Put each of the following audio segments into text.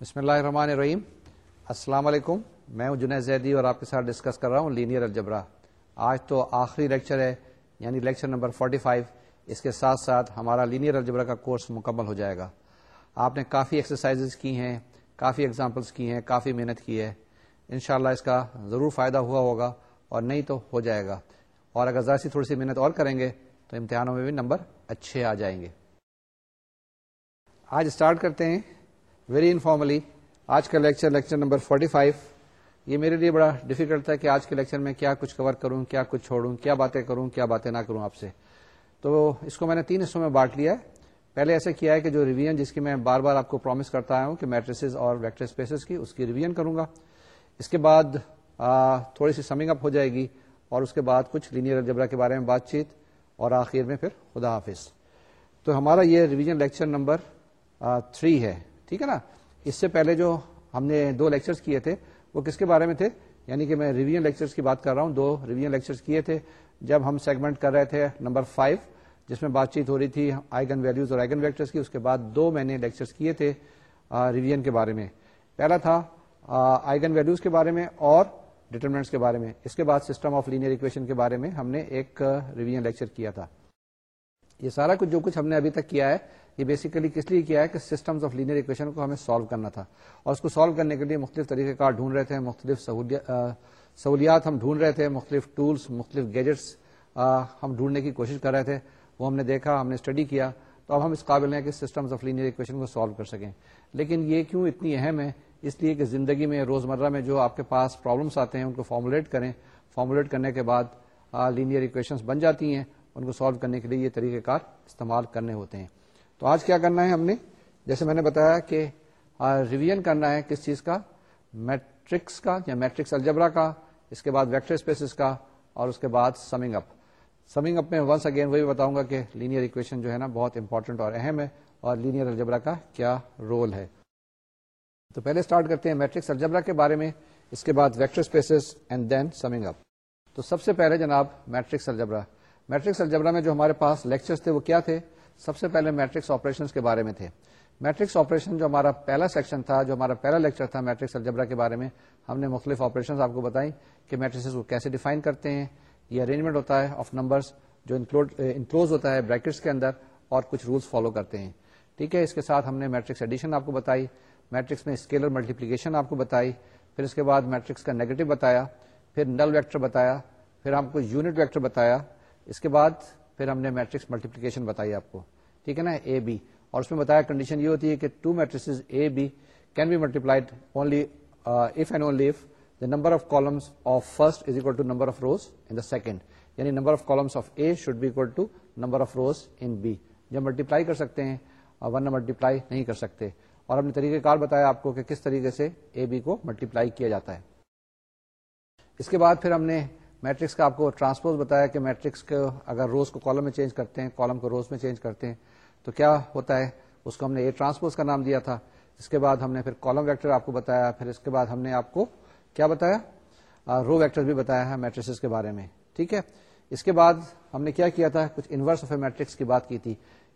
بسم اللہ الرحمن الرحیم۔ السلام علیکم۔ میں ہوں جنید زیدی اور آپ کے ساتھ ڈسکس کر رہا ہوں لینئر الجبرا۔ آج تو آخری لیکچر ہے یعنی لیکچر نمبر 45 اس کے ساتھ ساتھ ہمارا لینئر الجبرا کا کورس مکمل ہو جائے گا۔ آپ نے کافی ایکسرسائز کی ہیں، کافی ایگزامپلس کی ہیں، کافی محنت کی ہے۔ انشاءاللہ اس کا ضرور فائدہ ہوا ہوگا اور نہیں تو ہو جائے گا۔ اور اگر ذرا سی تھوڑی سی محنت اور کریں گے تو امتحانوں میں بھی نمبر اچھے آ جائیں گے۔ آج اسٹارٹ کرتے ہیں ویری انفارملی آج کا لیکچر لیکچر نمبر 45 یہ میرے لیے بڑا ڈیفیکلٹ تھا کہ آج کے لیکچر میں کیا کچھ کور کروں، کیا کچھ چھوڑوں، کیا باتیں کروں، کیا باتیں نہ کروں آپ سے. تو اس کو میں نے تین حصوں میں بانٹ لیا ہے. پہلے ایسا کیا ہے کہ جو ریویژن جس کی میں بار بار آپ کو پرومس کرتا آیا ہوں کہ میٹریسز اور ویکٹر اسپیسز کی، اس کی ریویژن کروں گا. اس کے بعد تھوڑی سی سمنگ اپ ہو جائے گی اور اس کے بعد کچھ لینئر الجبرا کے بارے میں بات چیت اور آخر میں پھر خدا حافظ. تو ہمارا یہ ریویژن لیکچر نمبر تھری ہے. ٹھیک ہے نا؟ اس سے پہلے جو ہم نے دو لیکچرز کیے تھے، وہ کس کے بارے میں تھے؟ یعنی کہ میں ریویژن لیکچرز کی بات کر رہا ہوں، دو ریویژن لیکچرز کیے تھے۔ جب ہم سیگمنٹ کر رہے تھے نمبر فائیو جس میں بات چیت ہو رہی تھی آئیگن ویلوز اور آئیگن ویکٹرز کی، اس کے بعد دو میں نے لیکچرز کیے تھے ریویژن کے بارے میں۔ پہلا تھا آئیگن ویلوز کے بارے میں اور ڈیٹرمنٹس کے بارے میں۔ اس کے بعد سسٹم آف لینئر اکویشن کے بارے میں ہم نے ایک ریویژن لیکچر کیا تھا۔ یہ سارا کچھ جو کچھ ہم نے ابھی تک کیا ہے یہ بیسیکلی کس لیے کیا ہے کہ سسٹمز آف لینئر اکویشن کو ہمیں سالو کرنا تھا۔ اور اس کو سالو کرنے کے لیے مختلف طریقے کار ڈھونڈ رہے تھے، مختلف سہولیات ہم ڈھونڈ رہے تھے، مختلف ٹولس مختلف گیجٹس ہم ڈھونڈنے کی کوشش کر رہے تھے۔ وہ ہم نے دیکھا، ہم نے اسٹڈی کیا۔ تو اب ہم اس قابل ہیں کہ سسٹمز آف لینئر اکویشن کو سالو کر سکیں۔ لیکن یہ کیوں اتنی اہم ہے؟ اس لیے کہ زندگی میں، روزمرہ میں جو آپ کے پاس پرابلمس آتے ہیں، ان کو فارمولیٹ کریں۔ فارمولیٹ کرنے کے بعد لینئر اکویشنس بن جاتی ہیں۔ ان کو سالو کرنے کے لیے یہ طریقہ کار استعمال کرنے ہوتے ہیں۔ تو آج کیا کرنا ہے ہم نے؟ جیسے میں نے بتایا کہ ریویژن کرنا ہے کس چیز کا؟ میٹرکس کا یا میٹرکس الجبرا کا، اس کے بعد ویکٹر اسپیسز کا اور اس کے بعد سمنگ اپ سمنگ اپ میں ونس اگین وہی بتاؤں گا کہ لینئر اکویشن جو ہے نا بہت امپورٹنٹ اور اہم ہے اور لینئر الجبرا کا کیا رول ہے۔ تو پہلے اسٹارٹ کرتے ہیں میٹرکس الجبرا کے بارے میں، اس کے بعد vector spaces and then summing up تو سب سے پہلے جناب میٹرکس الجبرا میٹرکس الجبرا میں جو ہمارے پاس لیکچرز تھے وہ کیا تھے؟ سب سے پہلے میٹرکس آپریشن کے بارے میں تھے۔ میٹرکس آپریشن جو ہمارا پہلا سیکشن تھا، جو ہمارا پہلا لیکچر تھا میٹرکس الجبرا کے بارے میں، ہم نے مختلف آپریشن آپ کو بتائی کہ میٹرکس کو کیسے ڈیفائن کرتے ہیں۔ یہ ارینجمنٹ ہوتا ہے آف نمبرس جو انکلوز eh, ہوتا ہے بریکٹس کے اندر اور کچھ رولس فالو کرتے ہیں۔ ٹھیک ہے، اس کے ساتھ ہم نے میٹرکس ایڈیشن آپ کو بتائی، میٹرکس میں اسکیلر ملٹیپلیکیشن آپ کو بتائی، پھر اس کے بعد میٹرکس کا نیگیٹو بتایا، پھر نل ویکٹر بتایا، پھر ہم کو یونٹ ویکٹر بتایا۔ اس کے بعد پھر ہم نے میٹرکس ملٹیپلیکیشن بتائی آپ کو۔ ٹھیک ہے نا؟ اے بی اور اس میں بتایا کنڈیشن یہ ہوتی ہے کہ two matrices A B can be multiplied only if and only if the number of columns of first is equal to number of rows in the second یعنی number of columns of A should be equal to number of rows in B جب multiply کر سکتے ہیں uh, one multiply نہیں کر سکتے۔ اور ہم نے طریقہ کار بتایا آپ کو کہ کس طریقے سے اے بی کو ملٹیپلائی کیا جاتا ہے۔ اس کے بعد پھر ہم نے میٹرکس کا آپ کو ٹرانسپوز بتایا کہ میٹرکس کو اگر روز کو کالم میں چینج کرتے ہیں، کالم کو روز میں چینج کرتے ہیں، تو کیا ہوتا ہے؟ اس کو ہم نے اے ٹرانسپوز کا نام دیا تھا۔ اس کے بعد ہم نے پھر کالم ویکٹر آپ کو بتایا، پھر اس کے بعد ہم نے آپ کو کیا بتایا؟ رو ویکٹر بھی بتایا ہے میٹریس کے بارے میں۔ ٹھیک ہے؟ اس کے بعد ہم نے کیا کیا تھا؟ کچھ انورس آف اے میٹرکس کی بات کی تھی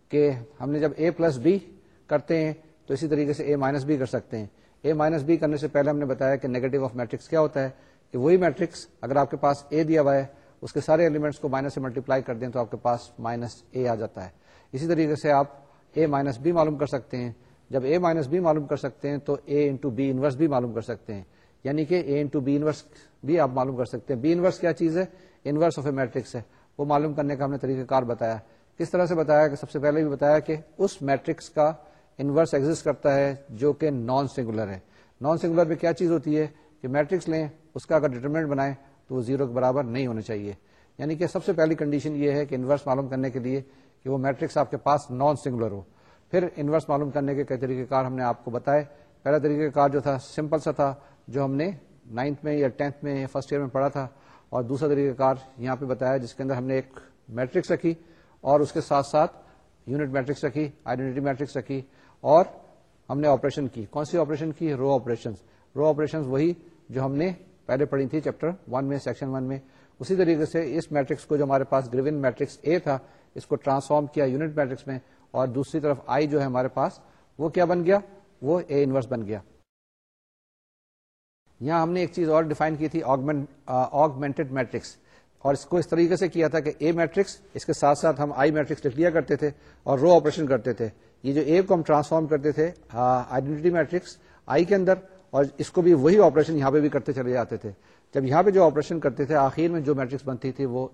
کہ ہم نے جب اے پلس بی کرتے ہیں تو اسی طریقے سے اے مائنس بی کر سکتے ہیں۔ اے مائنس بی کرنے سے پہلے ہم نے بتایا کہ نیگیٹو آف میٹرکس کیا ہوتا ہے؟ وہی میٹرکس اگر آپ کے پاس اے دیا ہوا ہے، اس کے سارے ایلیمنٹس کو مائنس سے ملٹیپلائی کر دیں تو آپ کے پاس مائنس اے آ جاتا ہے۔ اسی طریقے سے آپ اے مائنس بی معلوم کر سکتے ہیں۔ جب اے مائنس بی معلوم کر سکتے ہیں تو اے انٹو بی انورس بھی معلوم کر سکتے ہیں۔ یعنی کہ اے انٹو بی انورس بھی آپ معلوم کر سکتے ہیں۔ بی انورس کیا چیز ہے؟ انورس آف اے میٹرکس ہے۔ وہ معلوم کرنے کا ہم نے طریقہ کار بتایا۔ کس طرح سے بتایا کہ سب سے پہلے بھی بتایا کہ اس میٹرکس کا انورس ایگزٹ کرتا ہے جو کہ نان سنگولر ہے۔ نان سنگولر میں کیا چیز ہوتی ہے؟ کہ میٹرکس لیں اس کا اگر ڈیٹرمنٹ بنائیں تو وہ زیرو کے برابر نہیں ہونا چاہیے۔ یعنی کہ سب سے پہلی کنڈیشن یہ ہے کہ انورس معلوم کرنے کے لیے کہ وہ میٹرکس آپ کے پاس نان سنگولر ہو۔ پھر انورس معلوم کرنے کے کئی طریقہ کار ہم نے آپ کو بتائے۔ پہلا طریقہ کار جو تھا سمپل سا تھا، جو ہم نے نائنتھ میں یا ٹینتھ میں یا فرسٹ ایئر میں پڑھا تھا۔ اور دوسرا طریقہ کار یہاں پہ بتایا جس کے اندر ہم نے ایک میٹرکس رکھی اور اس کے ساتھ ساتھ یونٹ میٹرکس رکھی آئیڈینٹی میٹرکس رکھی اور ہم نے آپریشن کی۔ کون سی آپریشن کی؟ رو آپریشن رو آپریشن وہی جو ہم نے پہلے پڑھی تھی چیپٹر ون میں، سیکشن ون میں۔ اسی طریقے سے اس میٹرکس کو جو ہمارے پاس گریون میٹرکس اے تھا، اس کو ٹرانسفارم کیا یونٹ میٹرکس میں اور دوسری طرف آئی جو ہے ہمارے پاس، وہ کیا بن گیا؟ وہ اے انورس بن گیا۔ یہاں ہم نے ایک چیز اور ڈیفائن کی تھی آگمنٹڈ میٹرکس۔ اور اس کو اس طریقے سے کیا تھا کہ اے میٹرکس، اس کے ساتھ ساتھ ہم آئی میٹرکس لکھ لیا کرتے تھے اور رو آپریشن کرتے تھے۔ یہ جو اے کو ہم ٹرانسفارم کرتے تھے آئیڈینٹی میٹرکس آئی کے اندر اور اس کو بھی وہی آپریشن یہاں پہ بھی کرتے چلے جاتے تھے۔ جب یہاں پہ جو آپریشن کرتے تھے، آخر میں جو میٹرکس بنتی تھی، وہ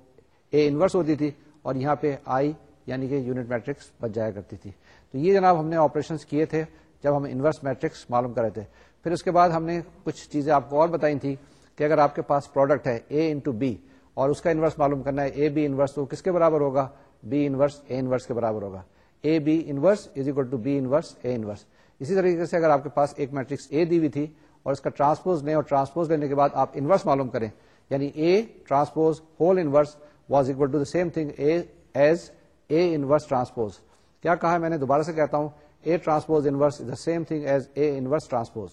اے انورس ہوتی تھی اور یہاں پہ آئی یعنی کہ یونٹ میٹرکس بچ جایا کرتی تھی۔ تو یہ جناب ہم نے آپریشن کیے تھے جب ہم انورس میٹرکس معلوم کر رہے تھے۔ پھر اس کے بعد ہم نے کچھ چیزیں آپ کو اور بتائی تھی کہ اگر آپ کے پاس پروڈکٹ ہے اے انٹو بی اور اس کا انورس معلوم کرنا ہے اے بی انورس تو کس کے برابر ہوگا؟ بی انورس اے انورس کے برابر ہوگا۔ A B inverse is equal to B inverse A inverse اسی طریقے سے اگر آپ کے پاس ایک میٹرکس اے دی ہوئی تھی اور اس کا ٹرانسپوز لیں اور ٹرانسپوز لینے کے بعد آپ انورس معلوم کریں یعنی A transpose whole inverse was equal to the same thing as A inverse transpose کیا کہا میں نے؟ دوبارہ سے کہتا ہوں A transpose inverse the same thing as A inverse transpose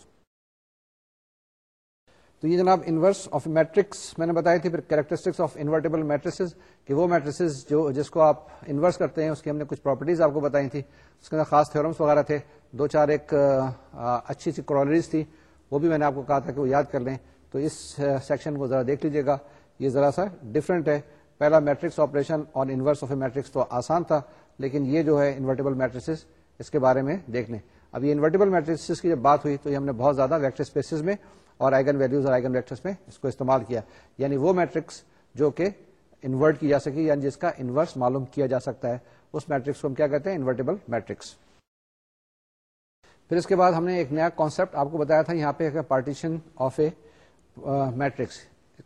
تو یہ جناب انورس آف میٹرکس، میں نے بتائی تھی پھر کیریکٹرسٹکس آف انورٹیبل میٹریسز کہ وہ میٹریسز جو جس کو آپ انورس کرتے ہیں، اس کی ہم نے کچھ پراپرٹیز آپ کو بتائی تھی۔ اس کے اندر خاص تھورمس وغیرہ تھے۔ دو چار ایک اچھی سی کرالریز تھی۔ وہ بھی میں نے آپ کو کہا تھا کہ وہ یاد کر لیں۔ تو اس سیکشن کو ذرا دیکھ لیجیے گا۔ یہ ذرا سا ڈفرینٹ ہے۔ پہلا میٹرکس آپریشن اور انورس آف اے میٹرکس تو آسان تھا، لیکن یہ جو ہے انورٹیبل میٹریسز اس کے بارے میں دیکھ لیں۔ اب یہ انورٹیبل میٹریسز کی جب بات ہوئی تو یہ ہم نے بہت زیادہ ویکٹر اسپیسز میں اور آئگن ویلوز اور آئگن ویکٹرس میں اس کو استعمال کیا۔ یعنی وہ میٹرکس جو کہ انورٹ کی جا سکی یعنی جس کا انورس معلوم کیا جا سکتا ہے۔ اس میٹرکس کو ہم کیا کہتے ہیں؟ انورٹیبل میٹرکس پھر اس کے بعد ہم نے ایک نیا کانسیپٹ آپ کو بتایا تھا، یہاں پہ پارٹیشن آف اے میٹرکس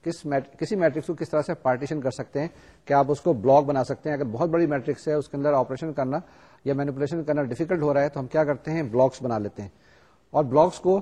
کس کسی میٹرکس کو کس طرح سے پارٹیشن کر سکتے ہیں؟ کہ آپ اس کو بلاک بنا سکتے ہیں؟ اگر بہت بڑی میٹرکس ہے، اس کے اندر آپریشن کرنا یا مینیپولیشن کرنا ڈیفیکلٹ ہو رہا ہے، تو ہم کیا کرتے ہیں؟ بلاکس بنا لیتے ہیں۔ اور بلاکس کو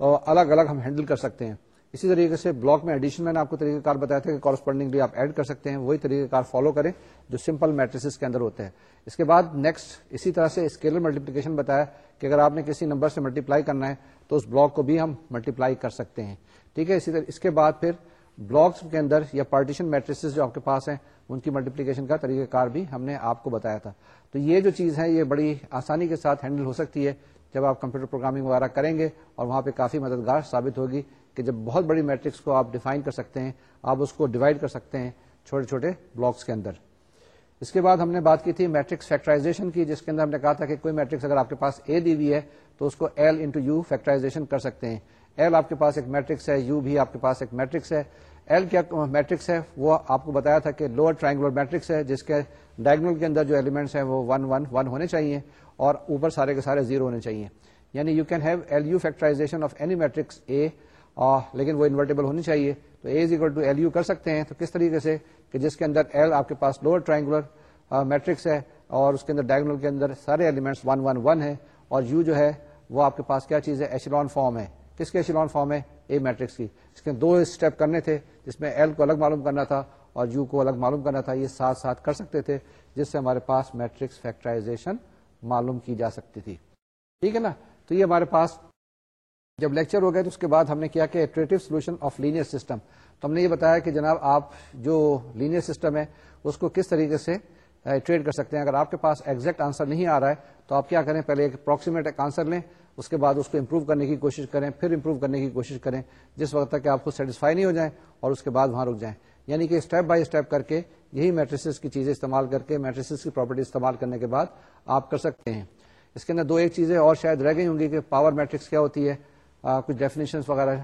الگ الگ ہم ہینڈل کر سکتے ہیں۔ اسی طریقے سے بلاک میں ایڈیشن میں نے آپ کو طریقہ کار بتایا تھا کہ کارسپونڈنگلی آپ ایڈ کر سکتے ہیں، وہی طریقہ کار فالو کریں جو سمپل میٹریس کے اندر ہوتے ہیں۔ اس کے بعد نیکسٹ اسی طرح سے اسکیلر ملٹیپلیکیشن بتایا کہ اگر آپ نے کسی نمبر سے ملٹیپلائی کرنا ہے تو اس بلاک کو بھی ہم ملٹیپلائی کر سکتے ہیں۔ ٹھیک ہے، اسی طرح اس کے بعد پھر بلاکس کے اندر یا پارٹیشن میٹریس جو آپ کے پاس ہیں، ان کی ملٹیپلیکیشن کا طریقہ کار بھی ہم نے آپ کو بتایا تھا۔ تو یہ جو چیز ہے، یہ بڑی آسانی کے ساتھ ہینڈل ہو سکتی ہے۔ جب آپ کمپیوٹر پروگرامنگ وغیرہ کریں گے اور وہاں پہ کافی مددگار ثابت ہوگی کہ جب بہت بڑی میٹرکس کو آپ ڈیفائن کر سکتے ہیں، آپ اس کو ڈیوائڈ کر سکتے ہیں چھوٹے چھوٹے بلاکس کے اندر۔ اس کے بعد ہم نے بات کی تھی میٹرکس فیکٹرائزیشن کی، جس کے اندر ہم نے کہا تھا کہ کوئی میٹرکس اگر آپ کے پاس اے دی ہوئی ہے تو اس کو ایل انٹو یو فیکٹرائزیشن کر سکتے ہیں۔ ایل آپ کے پاس ایک میٹرکس ہے یو بھی آپ کے پاس ایک میٹرکس ہے۔ ایل کیا میٹرکس ہے وہ آپ کو بتایا تھا کہ لوور ٹرائنگولر میٹرکس ہے، جس کے ڈائگنل کے اندر جو ایلیمنٹس ہیں وہ ون ون ون ہونے چاہیے اور اوپر سارے کے سارے زیرو ہونے چاہیے۔ یعنی you can have L U factorisation of any matrix A لیکن وہ انورٹیبل ہونی چاہیے۔ تو A is equal to L U کر سکتے ہیں۔ تو کس طریقے سے؟ کہ جس کے اندر ایل آپ کے پاس لوور ٹرائنگولر میٹرکس ہے اور اس کے اندر ڈائگنل کے اندر سارے ایلیمنٹس ون ون ون ہے اور یو جو ہے وہ آپ کے پاس کیا چیز ہے؟ ایشلون فارم ہے۔ کس کے ایشلون فارم ہے؟ اے میٹرکس کی۔ اس کے دو اسٹیپ کرنے تھے جس میں ایل کو الگ معلوم کرنا تھا اور یو کو الگ معلوم کرنا تھا، یہ ساتھ ساتھ کر سکتے تھے، جس سے ہمارے پاس میٹرکس فیکٹرائزیشن معلوم کی جا سکتی تھی۔ ٹھیک ہے نا؟ تو یہ ہمارے پاس جب لیکچر ہو گئے تو اس کے بعد ہم نے کیا کہ iterative solution of linear system تو ہم نے یہ بتایا کہ جناب آپ جو لینئر سسٹم ہے، اس کو کس طریقے سے ٹریڈ کر سکتے ہیں۔ اگر آپ کے پاس ایگزیکٹ آنسر نہیں آ رہا ہے، تو آپ کیا کریں؟ پہلے ایک اپروکسیمیٹ ایک آنسر لیں۔ اس کے بعد اس کو امپروو کرنے کی کوشش کریں پھر امپروو کرنے کی کوشش کریں جس وقت تک کہ آپ کو سیٹسفائی نہیں ہو جائیں اور اس کے بعد وہاں رک جائیں۔ یعنی کہ اسٹیپ بائی اسٹیپ کر کے یہی میٹریسز کی چیزیں استعمال کر کے میٹریسز کی پراپرٹی استعمال کرنے کے بعد آپ کر سکتے ہیں۔ اس کے اندر دو ایک چیزیں اور شاید رہ گئی ہوں گی کہ پاور میٹرکس کیا ہوتی ہے۔ آ, کچھ ڈیفینیشن وغیرہ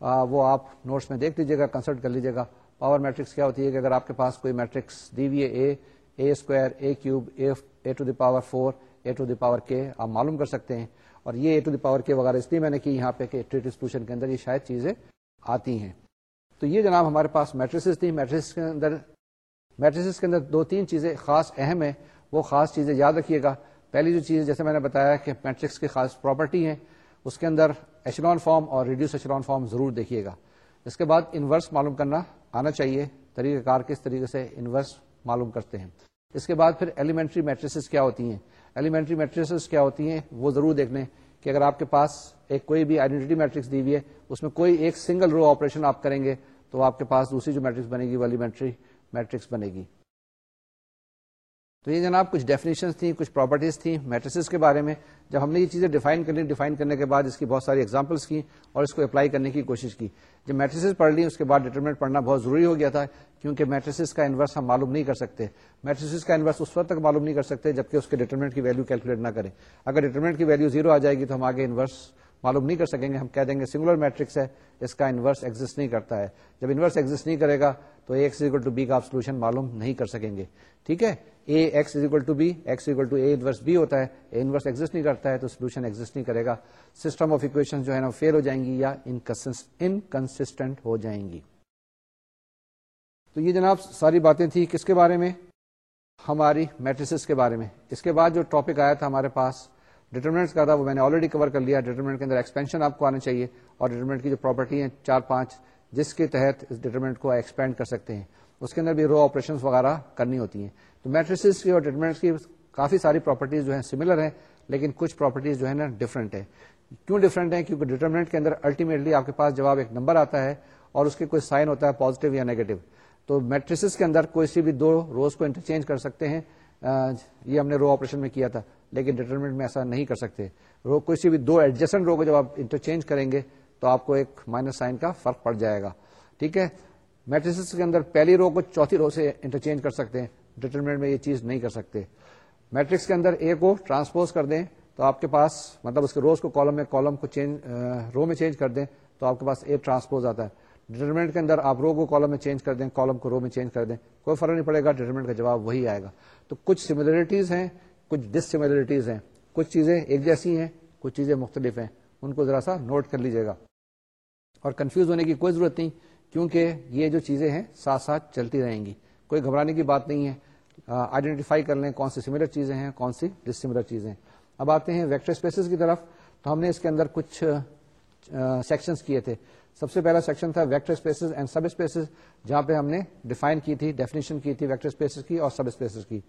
آ, وہ آپ نوٹس میں دیکھ لیجیے گا کنسلٹ کر لیجیے گا۔ پاور میٹرکس کیا ہوتی ہے کہ اگر آپ کے پاس کوئی میٹرکس دی وی A A square A cube A to the power four A to the power K آپ معلوم کر سکتے ہیں۔ اور یہ اے ٹو دی پاور کے وغیرہ، اس لیے میں نے کی یہاں پہ کہ سولوشن کے اندر یہ شاید چیزیں آتی ہیں۔ تو یہ جناب ہمارے پاس میٹریسز تھی میٹرس کے اندر میٹریسز کے اندر دو تین چیزیں خاص اہم ہیں۔ وہ خاص چیزیں یاد رکھیے گا۔ پہلی جو چیز، جیسے میں نے بتایا کہ میٹرکس کی خاص پراپرٹی ہے اس کے اندر ایچلون فارم اور ریڈیوس ایچلون فارم ضرور دیکھیے گا۔ اس کے بعد انورس معلوم کرنا آنا چاہیے۔ طریقہ کار کس طریقے سے انورس معلوم کرتے ہیں۔ اس کے بعد پھر ایلیمنٹری میٹریسز کیا ہوتی ہیں؟ ایلیمنٹری میٹریسز کیا ہوتی ہیں؟ وہ ضرور دیکھ لیں کہ اگر آپ کے پاس ایک کوئی بھی آئیڈینٹی میٹرکس دی ہوئی ہے، اس میں کوئی ایک سنگل رو آپریشن آپ کریں گے تو آپ کے پاس دوسری جو میٹرکس بنے گی وہ ایلیمنٹری میٹرکس بنے گی۔ تو یہ جناب کچھ ڈیفینیشن تھیں، کچھ پراپرٹیز تھیں میٹریسز کے بارے میں، جب ہم نے یہ چیزیں ڈیفائن کر ڈیفائن کرنے کے بعد اس کی بہت ساری ایگزامپلس کی اور اس کو اپلائی کرنے کی کوشش کی۔ جب میٹریسز پڑھ لی اس کے بعد ڈیٹرمنٹ پڑھنا بہت ضروری ہو گیا تھا، کیونکہ میٹریسز کا انورس ہم معلوم نہیں کر سکتے۔ میٹریسز کا انورس اس وقت تک معلوم نہیں کر سکتے جبکہ اس کے ڈیٹرمنٹ کی ویلو کیلکولیٹ نہ کریں۔ اگر ڈیٹرمنٹ کی ویلو زیرو آ جائے گی تو ہم آگے انورس معلوم نہیں کر سکیں گے، ہم کہہ دیں گے سنگولر میٹرکس ہے، اس کا انورس ایگزٹ نہیں کرتا ہے۔ جب انورس ایگزٹ نہیں کرے گا تو ایکس اکول ٹو بی کا آپ سولوشن معلوم نہیں کر سکیں گے۔ ٹھیک ہے؟ A X to B X to A inverse B ہوتا ہے۔ اے انورس ایگزٹ نہیں کرتا ہے تو سولوشن ایگزٹ نہیں کرے گا۔ سسٹم آف اکویشن جو ہے نا فیل ہو جائیں گی یا انکنسٹنٹ ہو جائیں گی۔ تو یہ جناب ساری باتیں تھی کس کے بارے میں؟ ہماری میٹریسز کے بارے میں۔ اس کے بعد جو ٹاپک آیا تھا ہمارے پاس ڈیٹرمنٹ کا تھا وہ میں نے آلریڈی کور کر لیا۔ ڈیٹرمنٹ کے اندر ایکسپینشن آپ کو آنا چاہیے اور ڈیٹرمنٹ کی جو پراپرٹی ہیں چار پانچ، جس کے تحت اس ڈیٹرمنٹ کو ایکسپینڈ کر سکتے ہیں۔ اس کے اندر بھی رو آپریشن وغیرہ کرنی ہوتی ہیں۔ تو میٹریسز کی اور ڈیٹرمنٹ کی کافی ساری پراپرٹیز جو ہیں سملر ہیں، لیکن کچھ پراپرٹیز جو ہے نا ڈفرنٹ ہے کیوں ڈفرنٹ ہے کیونکہ ڈیٹرمنٹ کے اندر الٹیمیٹلی آپ کے پاس جواب ایک نمبر آتا ہے اور اس کے کوئی سائن ہوتا ہے پازیٹو یا نیگیٹو تو میٹریسز کے اندر کوئی سی بھی دو روز کو انٹرچینج کر سکتے ہیں۔ یہ ہم نے رو آپریشن میں کیا تھا۔ لیکن ڈیٹرمنٹ میں ایسا نہیں کر سکتے۔ رو کوئی سی بھی دو ایڈجسٹنٹ رو کو جب آپ انٹرچینج کریں گے تو آپ کو ایک مائنس سائن کا فرق پڑ جائے گا۔ ٹھیک ہے؟ میٹریس کے اندر پہلی رو کو چوتھی رو سے انٹرچینج کر سکتے ہیں۔ ڈیٹرمنٹ میں یہ چیز نہیں کر سکتے۔ میٹرکس کے اندر اے کو ٹرانسپوز کر دیں تو آپ کے پاس مطلب اس کے روز کو کالم میں کالم کو چینج رو میں چینج کر دیں تو آپ کے پاس اے ٹرانسپوز آتا ہے۔ ڈیٹرمنٹ کے اندر آپ رو کو کالم میں چینج کر دیں کالم کو رو میں چینج کر دیں۔ کوئی فرق نہیں پڑے گا ڈیٹرمنٹ کا جواب وہی آئے گا۔ تو کچھ سملرٹیز ہیں۔ کچھ ڈس سملرٹیز ہیں، کچھ چیزیں ایک جیسی ہیں، کچھ چیزیں مختلف ہیں۔ ان کو ذرا سا نوٹ کر لیجیے گا۔ اور کنفیوز ہونے کی کوئی ضرورت نہیں، کیونکہ یہ جو چیزیں ہیں ساتھ ساتھ چلتی رہیں گی۔ کوئی گھبرانے کی بات نہیں ہے۔ آئیڈینٹیفائی کر لیں کون سی سملر چیزیں ہیں، کون سی ڈس سملر چیزیں۔ اب آتے ہیں ویکٹر اسپیسیز کی طرف۔ تو ہم نے اس کے اندر کچھ سیکشنز کیے تھے۔ سب سے پہلا سیکشن تھا vector spaces and subspaces جہاں پہ ہم نے ڈیفائن کی تھی ڈیفینیشن کی تھی ویکٹر اسپیسز کی اور سب اسپیسز کی۔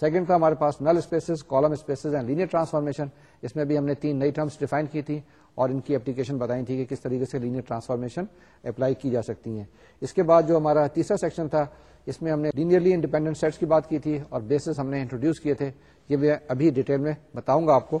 سیکنڈ تھا ہمارے پاس null spaces column spaces and linear transformation اس میں بھی ہم نے تین نئی ٹرمس ڈیفائن کی تھی اور ان کی اپلیکیشن بتائی تھی کہ کس طریقے سے لینئر ٹرانسفارمیشن اپلائی کی جا سکتی ہیں۔ اس کے بعد جو ہمارا تیسرا سیکشن تھا، اس میں ہم نے لینئرلی انڈیپینڈنٹ سیٹس کی بات کی تھی اور بیسز ہم نے انٹروڈیوس کیے تھے۔ یہ میں ابھی ڈیٹیل میں بتاؤں گا آپ کو۔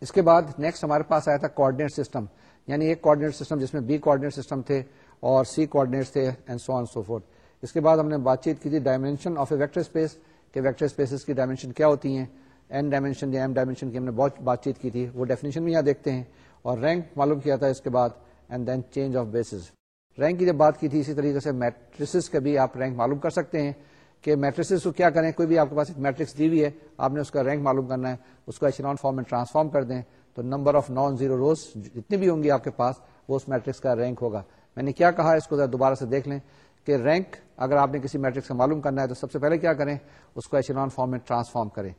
اس کے بعد نیکسٹ ہمارے پاس آیا تھا کوآڈینیٹ سسٹم یعنی ایک کوآڈینیٹ سسٹم جس میں بی کوآڈینیٹ سسٹم تھے اور سی کوآڈینیٹس تھے and so on so forth اس کے بعد ہم نے بات چیت کی تھی dimension of a vector space کہ ویکٹر اسپیسز کی ڈائمینشن کیا ہوتی ہیں. این ڈائمینشن یا ایم ڈائمینشن کی ہم نے بہت بات چیت کی تھی. وہ ڈیفینیشن بھی یہاں دیکھتے ہیں اور رینک معلوم کیا تھا اس کے بعد and then change of bases rank کی جب بات کی تھی اسی طریقے سے میٹریسز کا بھی آپ رینک معلوم کر سکتے ہیں. کہ میٹریسز کو کیا کریں؟ کوئی بھی آپ کے پاس ایک میٹرکس دی ہوئی ہے، آپ نے اس کا رینک معلوم کرنا ہے، اس کو ایشنان فارم میں ٹرانسفارم کر دیں، تو number of non zero rows جتنی بھی ہوں گی آپ کے پاس، وہ اس میٹرکس کا رینک ہوگا۔ میں نے کیا کہا اس کو ذرا دوبارہ سے دیکھ لیں کہ رینک اگر آپ نے کسی میٹرکس کا معلوم کرنا ہے تو سب سے پہلے کیا کریں؟ اس کو ایشنان فارم میں ٹرانسفارم کریں۔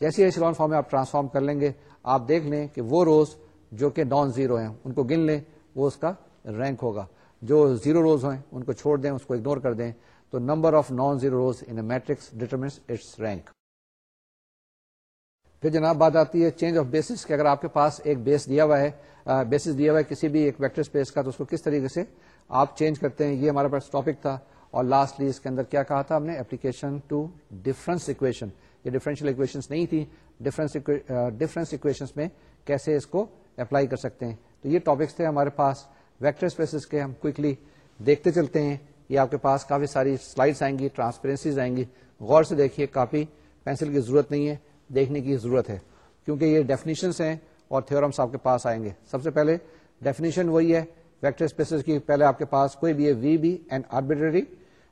جیسے ایشنان فارم میں آپ ٹرانسفارم کر لیں گے؟ آپ دیکھ لیں کہ وہ روز جو کہ نان زیرو ہیں، ان کو گن لیں، وہ اس کا رینک ہوگا۔ جو زیرو روز ہیں، ان کو چھوڑ دیں، اس کو اگنور کر دیں۔ تو number of non zero rows in matrix determines its rank. پھر جناب بات آتی ہے چینج آف بیسس کہ اگر آپ کے پاس ایک بیس دیا ہوا ہے بیسس دیا ہوا ہے کسی بھی ایک ویکٹر اسپیس کا، تو اس کو کس طریقے سے آپ چینج کرتے ہیں؟ یہ ہمارے پاس ٹاپک تھا۔ اور لاسٹلی اس کے اندر کیا کہا تھا ہم نے؟ اپلیکیشن ٹو ڈفرنس اکویشن یہ ڈفرینشیل اکویشن نہیں تھی۔ ڈفرنس اکویشن میں کیسے اس کو اپلائی کر سکتے ہیں؟ تو یہ ٹاپکس تھے ہمارے پاس۔ ویکٹر اسپیسز کے ہم کوکلی دیکھتے چلتے ہیں۔ یہ آپ کے پاس کافی ساری سلائڈس آئیں گی ٹرانسپیرنسیز آئیں گی. غور سے دیکھیے، کاپی پینسل کی ضرورت نہیں ہے، دیکھنے کی ضرورت ہے. کیونکہ یہ ڈیفینیشنس ہیں اور تھورمس آپ کے پاس آئیں گے. سب سے پہلے ڈیفینیشن وہی ہے ویکٹر اسپیسز کی پہلے آپ کے پاس کوئی بھی ہے V be and arbitrary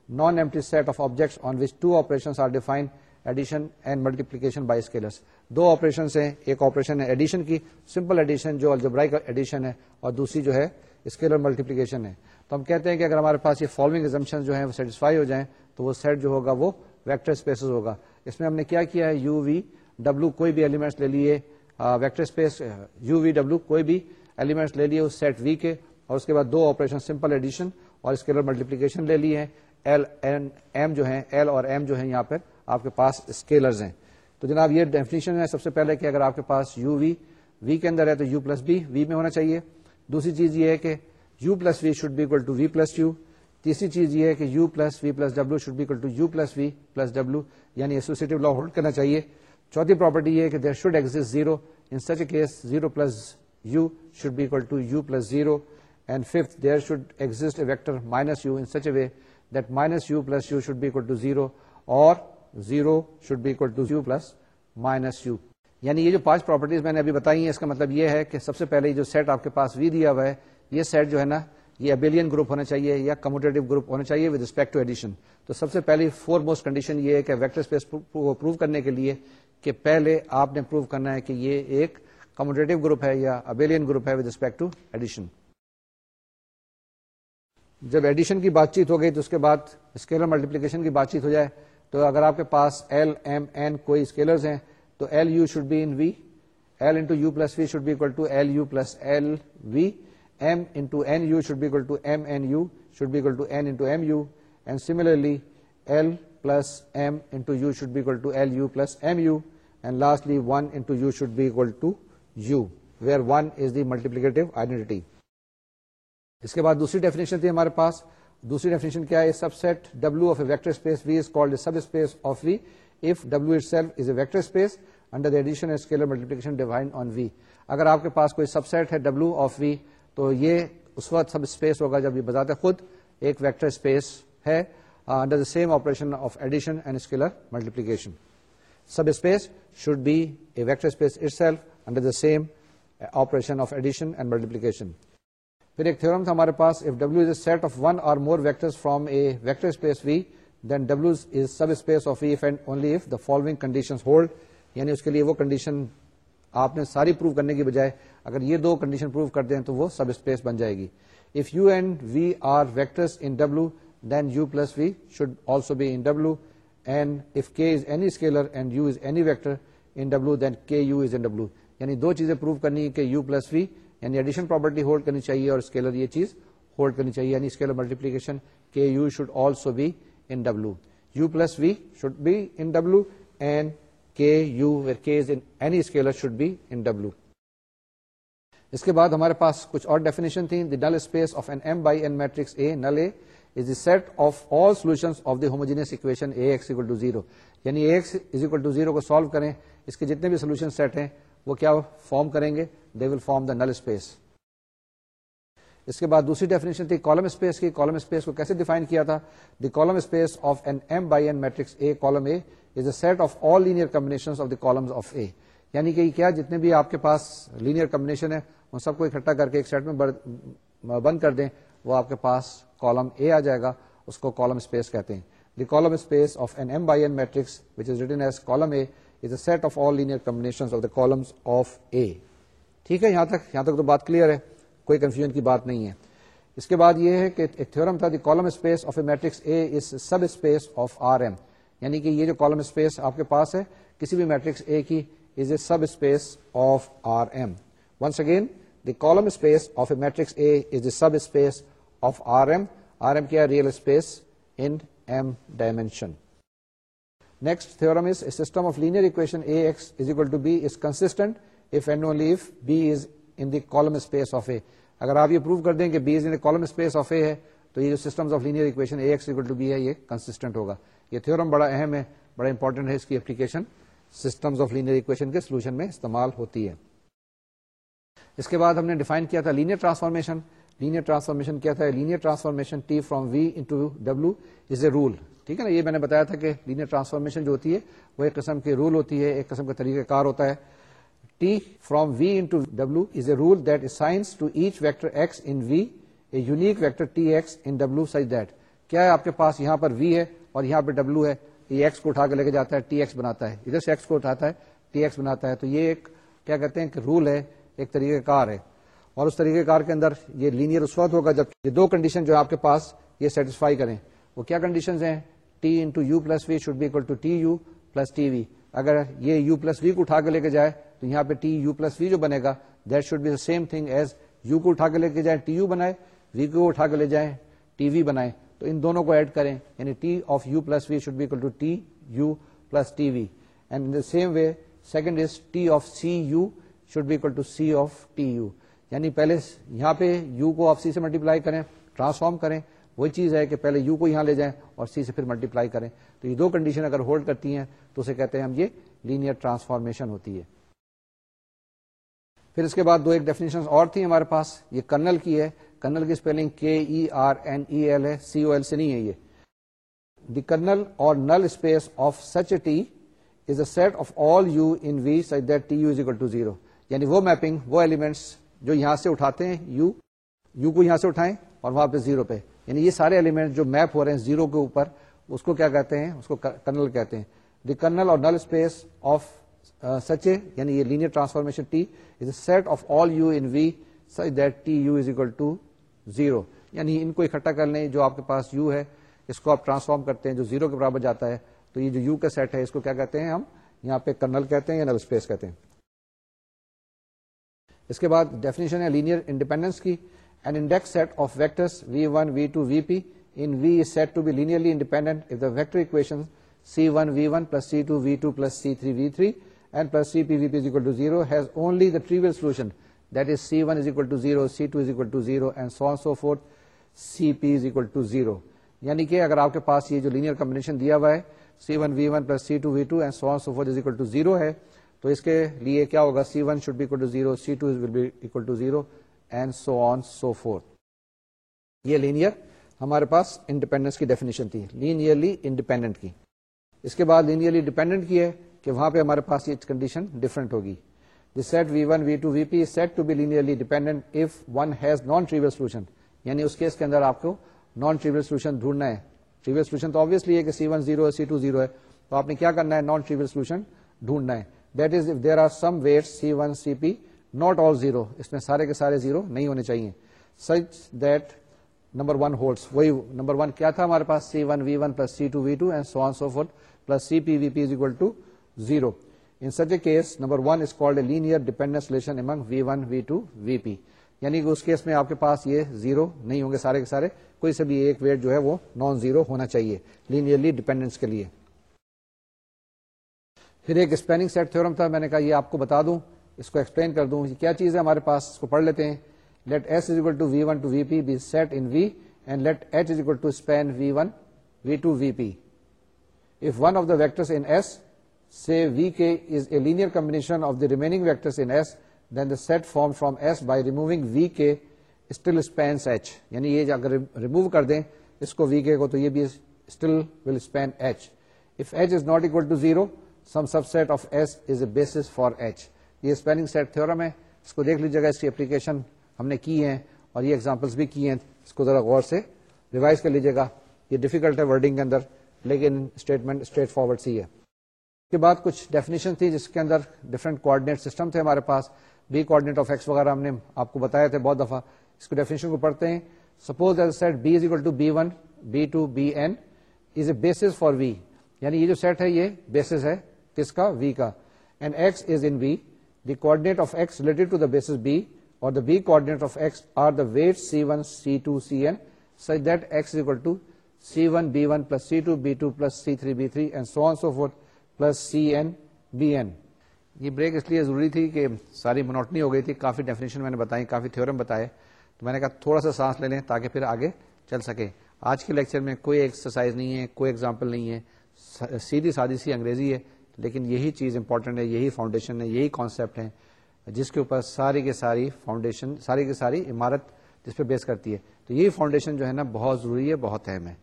non empty set of objects on which two operation are define addition and multiplication by scalars do operation ہیں، ایک آپریشن ہے ایڈیشن کی سمپل ایڈیشن جو الجبرائی کا ایڈیشن ہے اور دوسری جو ہے اسکیلر ملٹیپلیکیشن ہے. تو ہم کہتے ہیں کہ اگر ہمارے پاس یہ فالوئنگ ایگزمشن جو ہے وہ سیٹسفائی ہو جائیں تو وہ سیٹ جو ہوگا وہ ویکٹر اسپیسز ہوگا۔ اس میں ہم نے کیا کیا ہے؟ یو وی ڈبلو کوئی بھی ایلیمنٹس لے لیے vector space U V W کوئی بھی ایلیمنٹس لے لیے اس سیٹ وی کے اور اس کے بعد دو آپریشن سمپل ایڈیشن اور اسکیلر ملٹیپلیکیشن لے لیے ایل این ایم جو ہے ایل اور ایم جو ہے یہاں پر آپ کے پاس اسکیلرز ہیں۔ تو جناب یہ ڈیفینیشن ہے سب سے پہلے کہ اگر آپ کے پاس یو وی وی کے اندر ہے تو یو پلس بی وی میں ہونا چاہیے۔ دوسری چیز یہ ہے کہ U plus V should be equal to V plus U تیسری چیز یہ ہے کہ U plus V plus W should be to U plus V plus W یعنی ایسوسیٹو لا ہولڈ کرنا چاہیے. چوتھی پراپرٹی یہ ہے کہ there should exist zero in such a case zero plus U should be to U plus zero and fifth there should exist a vector minus U in such a way that minus u plus u should be to zero اور zero should be to u plus minus u یعنی یہ جو پانچ properties میں نے ابھی بتائی ہیں، اس کا مطلب یہ ہے کہ سب سے پہلے جو سیٹ آپ کے پاس وی دیا ہوا ہے یہ سیٹ جو ہے نا، یہ ابیلین گروپ ہونا چاہیے یا کموٹیو گروپ ہونا چاہیے ود ریسپیکٹ ٹو ایڈیشن تو سب سے پہلی فور موسٹ کنڈیشن یہ ہے کہ ویکٹر اسپیس پروو کرنے کے لیے کہ پہلے آپ نے پروو کرنا ہے کہ یہ ایک کموٹیو گروپ ہے یا ابیلین گروپ ہے ود ریسپیکٹ ٹو ایڈیشن جب ایڈیشن کی بات چیت ہو گئی تو اس کے بعد اسکیلر ملٹیپلیکیشن کی بات چیت ہو جائے. تو اگر آپ کے پاس ایل ایم این کوئی اسکیلرز ہیں تو L U should be in V L into U plus V should be equal to L U plus L V M into N U should be equal to M N U should be to N into M U and similarly L plus M into U should be to L U plus M U and lastly one into U should be equal to u where one is the multiplicative identity اس کے بعد دوسری definition تھی ہمارے پاس دوسری definition کیا ہے subset W of a vector space V is called subspace of V if W itself is a vector space under addition scalar multiplication defined on V اگر آپ کے پاس کوئی سب سیٹ ہے ڈبلو آف وی تو یہ اس وقت سب اسپیس ہوگا جب یہ بذات خود ایک ویکٹر اسپیس ہے under the same operation of addition and scalar multiplication subspace should be a vector space itself under the same operation of addition and multiplication پھر ایک تھورم تھا ہمارے پاس if W is a set of one or more vector from a vector space V then W is subspace of V and only if the following condition hold یعنی اس کے لیے وہ condition آپ نے ساری پروو کرنے کی بجائے اگر یہ دو کنڈیشن پروو کر دیں تو وہ سب اسپیس بن جائے گی۔ If U and V are vectors in W then U plus V should also be in W and if K is any scalar and U is any vector in W then K U is in W یعنی دو چیزیں prove کرنی ہے کہ U plus V یعنی addition property hold کرنی چاہیے اور اسکیلر یہ چیز ہولڈ کرنی چاہیے یعنی scalar multiplication K U should also be in W U plus V should be in W and K U where K any scalar should be in W اس کے بعد ہمارے پاس کچھ اور ڈیفینیشن تھی the null space of an M by N matrix A null A is the set of all solution of the homogeneous equation A X equal to zero یعنی A X is equal to zero کو solve کریں۔ اس کے جتنے بھی solution set ہیں، وہ کیا فارم کریں گے؟ دے will form the null space اس کے بعد دوسری ڈیفینیشن تھی کالم اسپیس کی۔ کالم اسپیس کو کیسے ڈیفائن کیا تھا؟ The column space of an M by N matrix A column A is a set of all linear combination of the columns of A یعنی کہ کیا جتنے بھی آپ کے پاس لینئر کمبنیشن ہے ان سب کو اکٹھا کر کے ایک سیٹ میں بند کر دیں، وہ آپ کے پاس کالم اے آ جائے گا، اس کو کالم اسپیس کہتے ہیں۔ The column space of an M by N matrix which is written as column A is a set of all linear combination of the columns of A ٹھیک ہے، یہاں تک یہاں تک تو بات کلیئر ہے، کوئی کنفیوژن کی بات نہیں ہے۔ اس کے بعد یہ ہے کہ ایک تھورم تھا the column space of a matrix A is subspace of R M یعنی کہ یہ جو کالم اسپیس آپ کے پاس ہے، کسی بھی میٹرکس اے کی is a subspace of R M once again the column space of a matrix A is a subspace of R M R M کیا real space in M dimension next theorem is a system of linear equation A X is equal to B is constant if and only if B is in the column space of A اگر آپ یہ prove کر دیں کہ B is in column space of A ہے، تو یہ جو system of linear equation A X equal to B ہے، یہ کنسٹنٹ ہوگا۔ یہ تھورم بڑا اہم ہے، بڑا امپورٹنٹ ہے اس کی application systems of linear equation کے سولوشن میں استعمال ہوتی ہے۔ اس کے بعد ہم نے ڈیفائن کیا تھا لینئر ٹرانسفارمیشن لینئر ٹرانسفارمیشن کیا تھا؟ Linear transformation T from V into W is a rule ٹھیک ہے نا؟ یہ میں نے بتایا تھا کہ لینئر ٹرانسفارمیشن جو ہوتی ہے، وہ ایک قسم کی رول ہوتی ہے، ایک قسم کا طریقہ کار ہوتا ہے۔ T from V into W is a rule that assigns to each vector X in V a unique vector T X in W such that کیا ہے آپ کے پاس یہاں پر وی ہے؟ اور یہاں پہ ڈبلو ہے، یہ ایکس کو اٹھا کے لے کے جاتا ہے ٹی ایکس بناتا ہے۔ ادھر سے ایکس کو اٹھاتا ہے ٹی ایکس بناتا ہے۔ تو یہ ایک، کیا کہتے ہیں کہ رول ہے، ایک طریقہ کار ہے۔ اور اس طریقہ کار کے اندر یہ لینئر اس وقت ہوگا جب یہ دو کنڈیشن جو آپ کے پاس، یہ سیٹسفائی کریں۔ وہ کیا کنڈیشن ہیں؟ T into U plus V should be equal to T U plus T V اگر یہ یو پلس وی کو اٹھا کے لے کے جائے، تو یہاں پہ ٹی یو پلس وی جو بنے گا that should be the same thing as U کو اٹھا کے لے کے جائیں ٹی یو بنائے وی کو اٹھا کے لے جائیں ٹی وی بنائے۔ تو ان دونوں کو ایڈ کریں یعنی T of U plus V should be equal to T U plus T V and in the same way second is T of C U should be equal to C of T U یعنی پہلے یہاں پہ U کو of C سے multiply کریں transform کریں، وہی چیز ہے کہ پہلے یو کو یہاں لے جائیں اور سی سے پھر ملٹیپلائی کریں۔ تو یہ دو کنڈیشن اگر ہولڈ کرتی ہیں، تو اسے کہتے ہیں ہم یہ لینئر ٹرانسفارمیشن ہوتی ہے۔ پھر اس کے بعد دو ایک ڈیفینیشن اور تھی ہمارے پاس، یہ کرنل کی ہے۔ کرنل کی spelling K E R N E L ہے سی او ایل سے نہیں ہے یہ۔ The kernel or null space of such T is a set of all U in V such that T U is equal to zero یعنی وہ mapping وہ elements جو یہاں سے اٹھاتے ہیں یو یو کو یہاں سے اٹھائیں اور وہاں پہ زیرو پہ۔ یعنی یہ سارے ایلیمنٹ جو میپ ہو رہے ہیں زیرو کے اوپر، اس کو کیا کہتے ہیں؟ اس کو کرنل کہتے ہیں۔ دی کرنل اور null space of such A یعنی یہ linear transformation T is a set of all U in V such that T U is equal to zero. یعنی ان کو اکٹھا کر لیں جو آپ کے پاس یو ہے، اس کو آپ ٹرانسفارم کرتے ہیں جو زیرو کے برابر جاتا ہے۔ تو یہ جو یو کا سیٹ ہے، اس کو کیا کہتے ہیں ہم؟ یہاں پہ کرنل کہتے ہیں یا نل اسپیس کہتے ہیں۔ اس کے بعد ڈیفینیشن ہے لینئر انڈیپینڈنس کی۔ An index set of vectors V one V two V P in V is set to be linearly independent if the vector equation C one V one plus C two V two plus C three V three and plus C P V P equal to zero has only the trivial solution that is C one is equal to zero C two is equal to zero and so so forth C P is equal to zero یعنی کہ اگر آپ کے پاس یہ جو linear combination دیا ہوا ہے c one v one plus c two v two and so so forth is equal to zero ہے تو اس کے لیے کیا ہوگا c one should be equal to zero c two will be equal to zero and so on so forth یہ linear ہمارے پاس انڈیپینڈنس کی ڈیفینیشن تھی لینئرلی انڈیپینڈنٹ کی۔ اس کے بعد لینئرلی ڈیپینڈنٹ کی ہے کہ وہاں پہ ہمارے پاس یہ کنڈیشن ڈفرنٹ ہوگی۔ Set V one V two V P set to be linearly dependent if one has non trivial solution یعنی اس کیس کے اندر آپ کو نان ٹریول سولوشن ڈھونڈنا ہے. ٹریول سولوشن تو آبیسلی ہے کہ سی ون زیرو ہے سی ٹو زیرو ہے، تو آپ نے کیا کرنا ہے؟ نان ٹریول سولوشن ڈھونڈنا ہے. That is if there are some weight C one C P not all zero اس میں سارے کے سارے زیرو نہیں ہونے چاہیے. Such that number one holds وہی نمبر ون کیا تھا ہمارے پاس؟ C one V one plus C two V two and so on so forth plus C P V P is equal to zero in such a case number one is called a linear dependence relation among V one V two V P یعنی کہ اس case میں آپ کے پاس یہ zero نہیں ہوں گے سارے کے سارے، کوئی سے بھی ایک ویٹ جو ہے وہ نان زیرو ہونا چاہیے لینئرلی ڈیپینڈنس کے لیے۔ پھر ایک اسپیننگ سیٹ تھورم تھا، میں نے کہا یہ آپ کو بتا دوں، اس کو ایکسپلین کر دوں یہ کیا چیز ہے ہمارے پاس، اس کو پڑھ لیتے ہیں۔ Let S is equal to V one to V P be set in V and let H is equal to span V one V two V P if one of the vectors in S say V K is a linear combination of the remaining vectors in S then the set form from S by removing V K still H یعنی یہ اگر remove کر دیں اس کو وی کے کو تو یہ بھی still will span h if h is not equal to zero some subset of s is a basis for h یہ اسپیلنگ سیٹ تھورم ہے اس کو دیکھ لیجیے گا اس کی اپلیکیشن ہم نے کی ہے اور یہ ایگزامپلس بھی کی ہیں اس کو ذرا غور سے ریوائز کر لیجیے گا یہ ڈیفیکلٹ ہے ورڈنگ کے اندر لیکن اسٹیٹمنٹ اسٹریٹ فارورڈ سی ہے کے بعد کچھ ڈیفینیشن تھی جس کے اندر ڈفرنٹ کوآڈینیٹ سسٹم تھے ہمارے پاس. بی کوآڈینیٹ آف ایکس وغیرہ ہم نے آپ کو بتایا تھے بہت دفعہ. اس کو ڈیفینیشن کو پڑھتے ہیں. Suppose as set B is equal to B one B two B N is a base for V یعنی یہ جو سیٹ ہے یہ بیسس ہے کس کا؟ وی کا. And X is in V the coordinate of X related to the base B or the B coordinate of X are the weight C one C two C N such that X is equal to C one B one plus C two B two plus C three B three and so on so forth plus C N B N یہ break اس لیے ضروری تھی کہ ساری منوٹنی ہو گئی تھی، کافی definition میں نے بتائی، کافی تھورم بتائے۔ تو میں نے کہا تھوڑا سا سانس لے لیں تاکہ پھر آگے چل سکے۔ آج کے لیکچر میں کوئی ایکسرسائز نہیں ہے، کوئی ایگزامپل نہیں ہے۔ سیدھی سادی سی انگریزی ہے، لیکن یہی چیز امپورٹنٹ ہے، یہی فاؤنڈیشن ہے، یہی کانسیپٹ ہے، جس کے اوپر ساری کے ساری فاؤنڈیشن ساری کی ساری عمارت جس پہ بیس کرتی ہے۔ تو یہی فاؤنڈیشن جو ہے نا، بہت ضروری ہے، بہت اہم ہے۔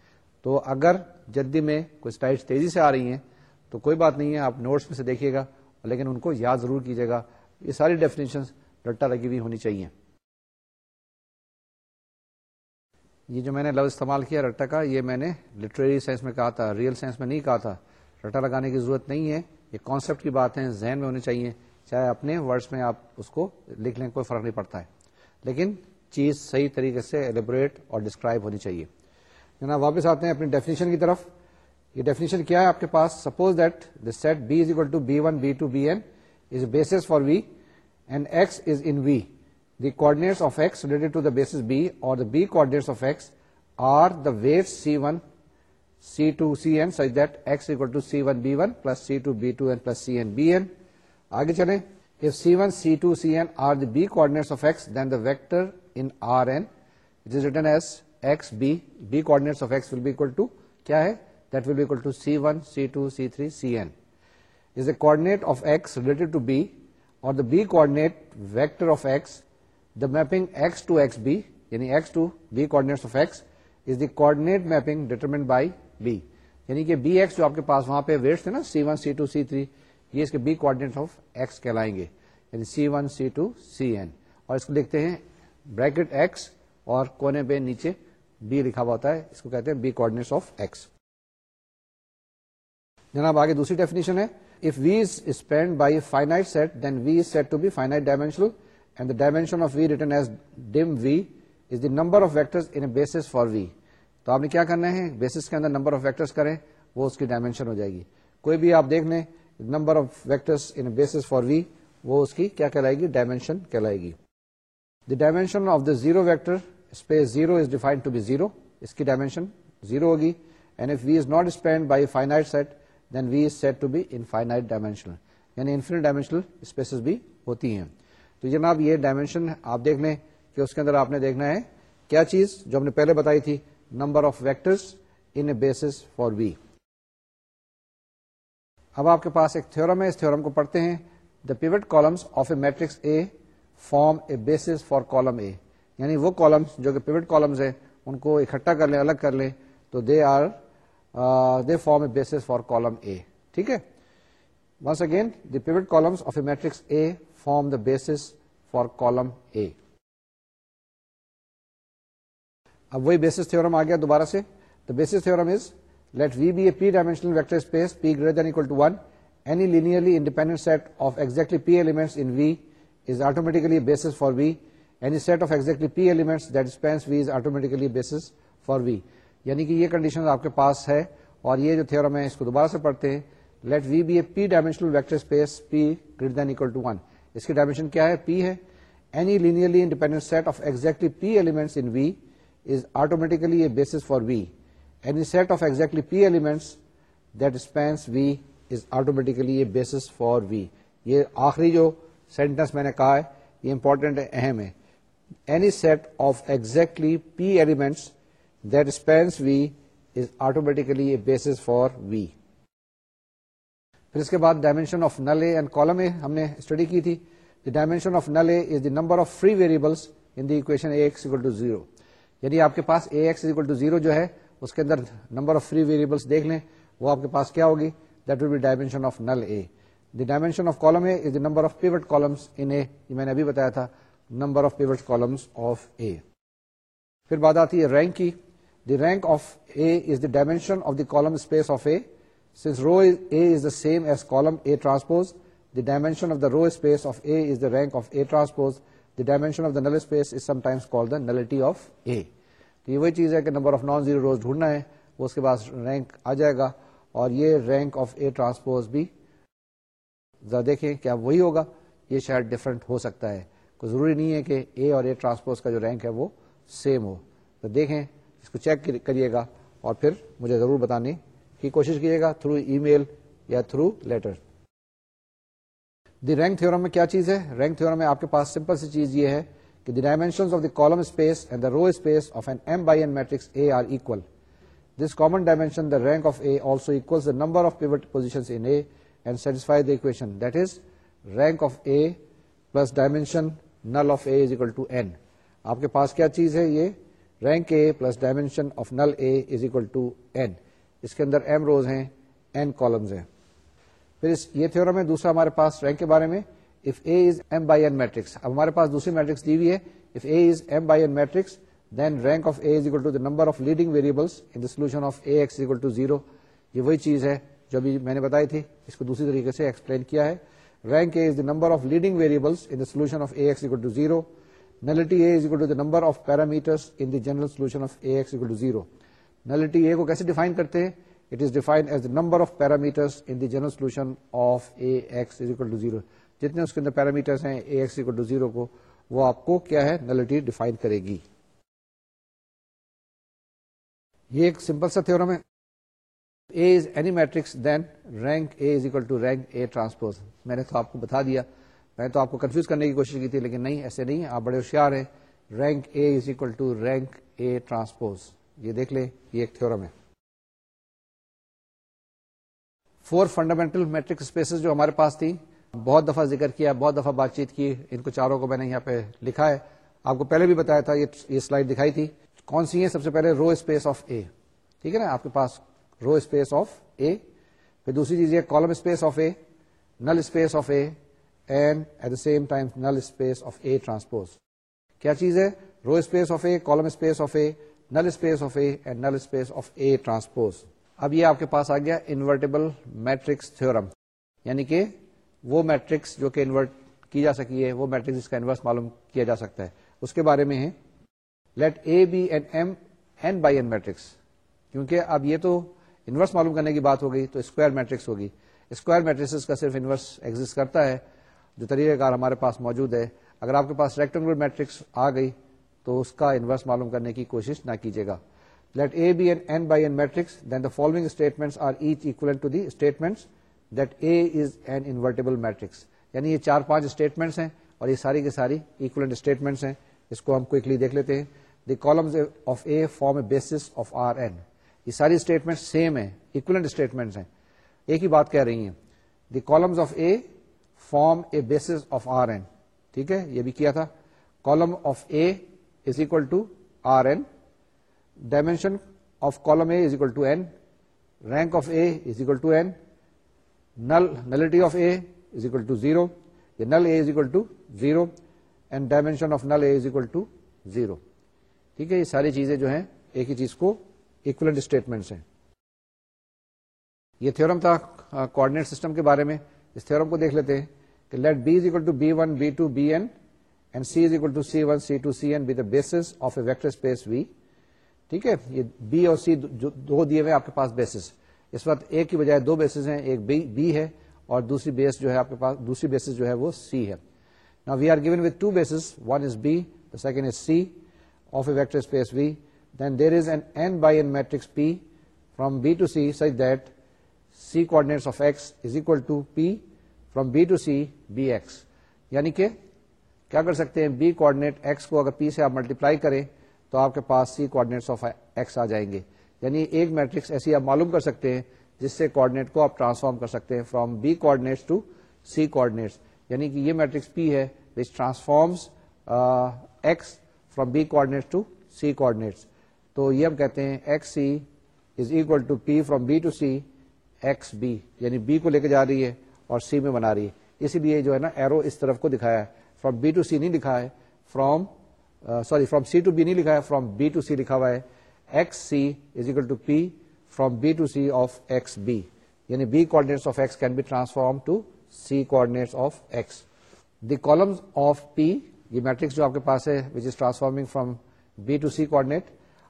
تو اگر جلدی میں کوئی اسٹائڈ تیزی سے آ رہی ہیں تو کوئی بات نہیں ہے، آپ نوٹس میں سے دیکھیے گا، لیکن ان کو یاد ضرور کیجیے گا۔ یہ ساری ڈیفینیشن رٹا لگی ہوئی ہونی چاہیے۔ یہ جو میں نے لفظ استعمال کیا رٹا کا، یہ میں نے لٹریری سائنس میں کہا تھا ریئل سائنس میں نہیں کہا تھا۔ رٹا لگانے کی ضرورت نہیں ہے، یہ کانسیپٹ کی بات ہے، ذہن میں ہونی چاہیے۔ چاہے اپنے ورڈس میں آپ اس کو لکھ لیں، کوئی فرق نہیں پڑتا ہے۔ لیکن چیز صحیح طریقے سے ایلیبوریٹ اور ڈسکرائب ہونی چاہیے۔ جناب، واپس آتے ہیں اپنی ڈیفینیشن کی طرف۔ یہ ڈیفینیشن کیا ہے آپ کے پاس؟ Suppose that the set B is equal to B one B two B N is base for V and X is in V the coordinates of X related to the base B or the B coordinates of X are the weights C one C two C N such that X equal to C one B one plus C two B two N plus C N B N آگے چلیں if C one C two C N are the B coordinates of X then the vector in R N it is written as X B B coordinates of X will کیا ہے that will be equal to C one C two C three C N is a coordinate of X related to B or the B coordinate vector of X the mapping X to X B یعنی X to B coordinates of X is the mapping determined by B یعنی کہ be x جو آپ کے پاس وہاں پہ weights تھے نا C one C two C three یہ اس کے بی کوڈینیٹ آف ایکس کہلائیں گے یعنی C one C two C N اور اس کو لکھتے ہیں بریکٹ ایکس اور کونے پہ نیچے بی لکھا ہوا ہوتا ہے اس کو کہتے ہیں بی کوڈینیٹس آف ایکس جناب، آگے دوسری ڈیفینیشن ہے۔ If V is spanned by finite set then V is said to be finite dimensional and the dimension of V written as dim V is the number of vector in a basis for V تو آپ نے کیا کرنا ہے؟ Basis کے اندر number of vectors کریں، وہ اس کی ڈائمینشن ہو جائے گی۔ کوئی بھی آپ دیکھ لیں number of vectors in basis for V وہ اس کی کیا کہلائے گی؟ ڈائمینشن کہلائے گی۔ The dimension of the zero vector space zero is defined to be zero اس کی ڈائمینشن زیرو ہوگی۔ And if V is not spanned by finite set then V is said to be infinite dimensional یعنی infinite dimensional spaces بھی ہوتی ہیں۔ تو جناب یہ dimension آپ دیکھ لیں کہ اس کے اندر آپ نے دیکھنا ہے کیا چیز جو ہم نے پہلے بتائی تھی number of vectors in a basis for V اب آپ کے پاس ایک تھورم ہے، اس تھورم کو پڑھتے ہیں۔ The pivot columns of a matrix A form a basis for column A یعنی وہ کالمس جو کہ پیوٹ کالمس ہیں، ان کو اکٹھا کر لیں، الگ کر لیں۔ تو they are they form a basis for column A ٹھیک ہے؟ Once again the pivot columns of a matrix A form the basis for column A اب وہی بیسس تھورم آ گیا دوبارہ سے. The basis theorem is let V be a P dimensional vector space P greater than equal to one any linearly independent set of exactly P elements in V is automatically basis for V any set of exactly P elements that spans V is automatically basis for V یعنی کہ یہ condition آپ کے پاس ہے اور یہ جو تھورم ہے، اس کو دوبارہ سے پڑھتے ہیں. Let V be a P dimensional vector space P greater than equal to one اس کی ڈائمینشن کیا ہے؟ پی ہے. Any linearly independent set of exactly P elements in V is automatically a basis for V. Any set of exactly P elements that spans V is automatically a basis for V. یہ آخری جو sentence میں نے کہا ہے، یہ important ہے، اہم ہے. Any set of exactly P elements that spans V is automatically a basis for V پھر اس کے بعد dimension of null A and column A ہم نے اسٹڈی کی تھی. The dimension of null A is the number of free variables in the equation A X equal to zero یعنی آپ کے پاس A X equal to zero جو ہے، اس کے اندر نمبر آف فری ویریبلس دیکھ لیں، وہ آپ کے پاس کیا ہوگی؟ That will be dimension of null A the dimension of column A is the number of pivot columns in A یہ میں نے ابھی بتایا تھا number of pivot columns of A پھر بات آتی ہے رینک کی. The rank of A is the dimension of the column space of A since row A is the same as column A transpose the dimension of the row space of A is the rank of A transpose the dimension of the null space is sometimes call the nullity of A تو یہ وہی چیز ہے کہ number of non zero rows ڈھونڈنا ہے، وہ اس کے بعد رینک آ جائے گا اور یہ رینک آف اے ٹرانسپوز بھی ذرا دیکھیں کیا وہی ہوگا۔ یہ شاید ڈفرنٹ ہو سکتا ہے۔ کوئی ضروری نہیں ہے کہ اے اور اے ٹرانسپوز کا جو رینک ہے وہ سیم ہو۔ تو دیکھیں اس کو چیک کریے گا اور پھر مجھے ضرور بتانے کی کوشش کیجیے گا تھرو ای میل یا through letter the rank theorem میں کیا چیز ہے؟ رینک تھورم میں آپ کے پاس سمپل سی چیز یہ ہے کہ the dimension of the column space and the row space of an M by N matrix A are equal this common dimension the rank of A also equal the number of pivot position in A and satisfy the equation that is rank of A plus dimension null of A is equal to N آپ کے پاس کیا چیز ہے یہ؟ Rank A plus dimension of null A is equal to N اس کے اندر M rows ہیں این کالمز ہیں. پھر اس یہ تھورم ہے دوسرا ہمارے پاس رینک کے بارے میں. If A is M by N matrix اب ہمارے پاس دوسری میٹرکس دی ہوئی ہے. If A is M by N matrix then rank of A is equal to the number of leading variables in the solution of A X equal to zero یہ وہی چیز ہے جو ابھی میں نے بتائی تھی. اس کو دوسری طریقے سے ایکسپلین کیا ہے. Rank A is the number of leading variables in the solution of A X equal to zero nullity A is equal to the number of parameters in the general solution of A X equal to zero nullity A کو کیسے define کرتے ہیں؟ It is defined as the number of parameters in the general solution of A X is equal to zero جتنے اس کے اندر parameters ہیں A x to zero کو، وہ آپ کو کیا ہے؟ نلٹی ڈیفائن کرے گی۔ یہ ایک سمپل سا تھورم ہے۔ A is any matrix then rank A is equal to rank A transpose میں نے تو آپ کو بتا دیا۔ میں تو آپ کو کنفیوز کرنے کی کوشش کی تھی، لیکن نہیں، ایسے نہیں آپ بڑے ہوشیار ہیں۔ Rank A is equal to rank A transpose یہ دیکھ لیں، یہ ایک تھورم ہے۔ فور فنڈامنٹل میٹرک اسپیسیز جو ہمارے پاس تھی بہت دفعہ ذکر کیا، بہت دفعہ بات چیت کی، ان کو چاروں کو میں نے یہاں پہ لکھا ہے۔ آپ کو پہلے بھی بتایا تھا، یہ سلائڈ دکھائی تھی۔ کون سی ہے سب سے پہلے رو اسپیس آف اے ٹھیک ہے نا؟ آپ کے پاس رو اسپیس آف اے پھر دوسری چیز یہ column space of A null space of A and at the same time null space of A transpose کیا چیز ہے row space of A column space of A null space of A and null space of A transpose اب یہ آپ کے پاس آ گیا انورٹیبل میٹرکس تھورم یعنی کہ وہ میٹرکس جو کہ انورٹ کی جا سکی ہے وہ میٹرکس جس کا انورس معلوم کیا جا سکتا ہے اس کے بارے میں ہے let A be an M N by N matrix کیونکہ اب یہ تو انورس معلوم کرنے کی بات ہو گئی تو اسکوائر میٹرکس ہوگی اسکوائر میٹرکس کا صرف انورس ایگزٹ کرتا ہے جو طریقہ کار ہمارے پاس موجود ہے، اگر آپ کے پاس ریکٹنگولر میٹرکس آ گئی، تو اس کا انورس معلوم کرنے کی کوشش نہ کیجیے گا۔ Let A be an N by N matrix then the following statement are each equal to the statement that A is an invertible matrix یعنی یہ چار پانچ اسٹیٹمنٹس ہیں اور یہ ساری کی ساری اکولنٹ اسٹیٹمنٹس ہیں۔ اس کو ہم کوکلی دیکھ لیتے ہیں۔ The columns of A form a base of R N یہ ساری اسٹیٹمنٹ سیم ہے اکولنٹ اسٹیٹمنٹ ہیں۔ ایک ہی بات کہہ رہی ہیں۔ The columns of A form a base of R N ٹھیک ہے؟ یہ بھی کیا تھا۔ Column of A is equal to R N dimension of column A is equal to N rank of A is equal to N null nullity of A is equal to zero null A is equal to zero and dimension of null A is equal to zero ٹھیک ہے؟ یہ ساری چیزیں جو ہیں، ایک ہی چیز کو اکولنٹ اسٹیٹمنٹس ہیں۔ یہ تھورم تھا کوآڈینیٹ سسٹم کے بارے میں۔ اس تھورم کو دیکھ لیتے ہیں کہ let B is equal to B one B two B N and C is equal to C one C two C N be the base of a vector space V ٹھیک ہے؟ یہ be اور سی دو دیے ہوئے آپ کے پاس basis اس وقت ایک کی بجائے دو بیسز ہیں، ایک بی ہے اور دوسری بیس جو ہے آپ کے پاس دوسری بیسس جو ہے وہ سی ہے۔ نا we are given with two bases one is B the second is C of a vector space V then there is an N by N matrix P from B to C such that C coordinates of X is equal to P from B to C B X یعنی کہ کیا کر سکتے ہیں؟ B coordinate x کو اگر پی سے آپ ملٹیپلائی کریں تو آپ کے پاس سی کوآڈینیٹس آف ایکس آ جائیں گے. یعنی ایک میٹرکس ایسی آپ معلوم کر سکتے ہیں جس سے کوآڈینیٹ کو آپ ٹرانسفارم کر سکتے ہیں from B coordinates to C coordinates یعنی کہ یہ میٹرکس پی ہے which transforms X from B coordinates to C coordinates تو یہ ہم کہتے ہیں X C is equal to P from B to C X B یعنی بی کو لے کے جا رہی ہے اور سی میں بنا رہی ہے۔ اسی لیے جو ہے نا ایرو اس طرف کو دکھایا ہے۔ فرام بی ٹو سی نہیں لکھا ہے۔ From sorry from C to B نہیں لکھا ہے۔ فرام بی ٹو سی لکھا ہوا ہے۔ X C is equal to P from B to C of X B یعنی B coordinates of X can be transform to C coordinates of X the columns of P یہ matrix جو آپ کے پاس ہے which is transforming from B to C coordinate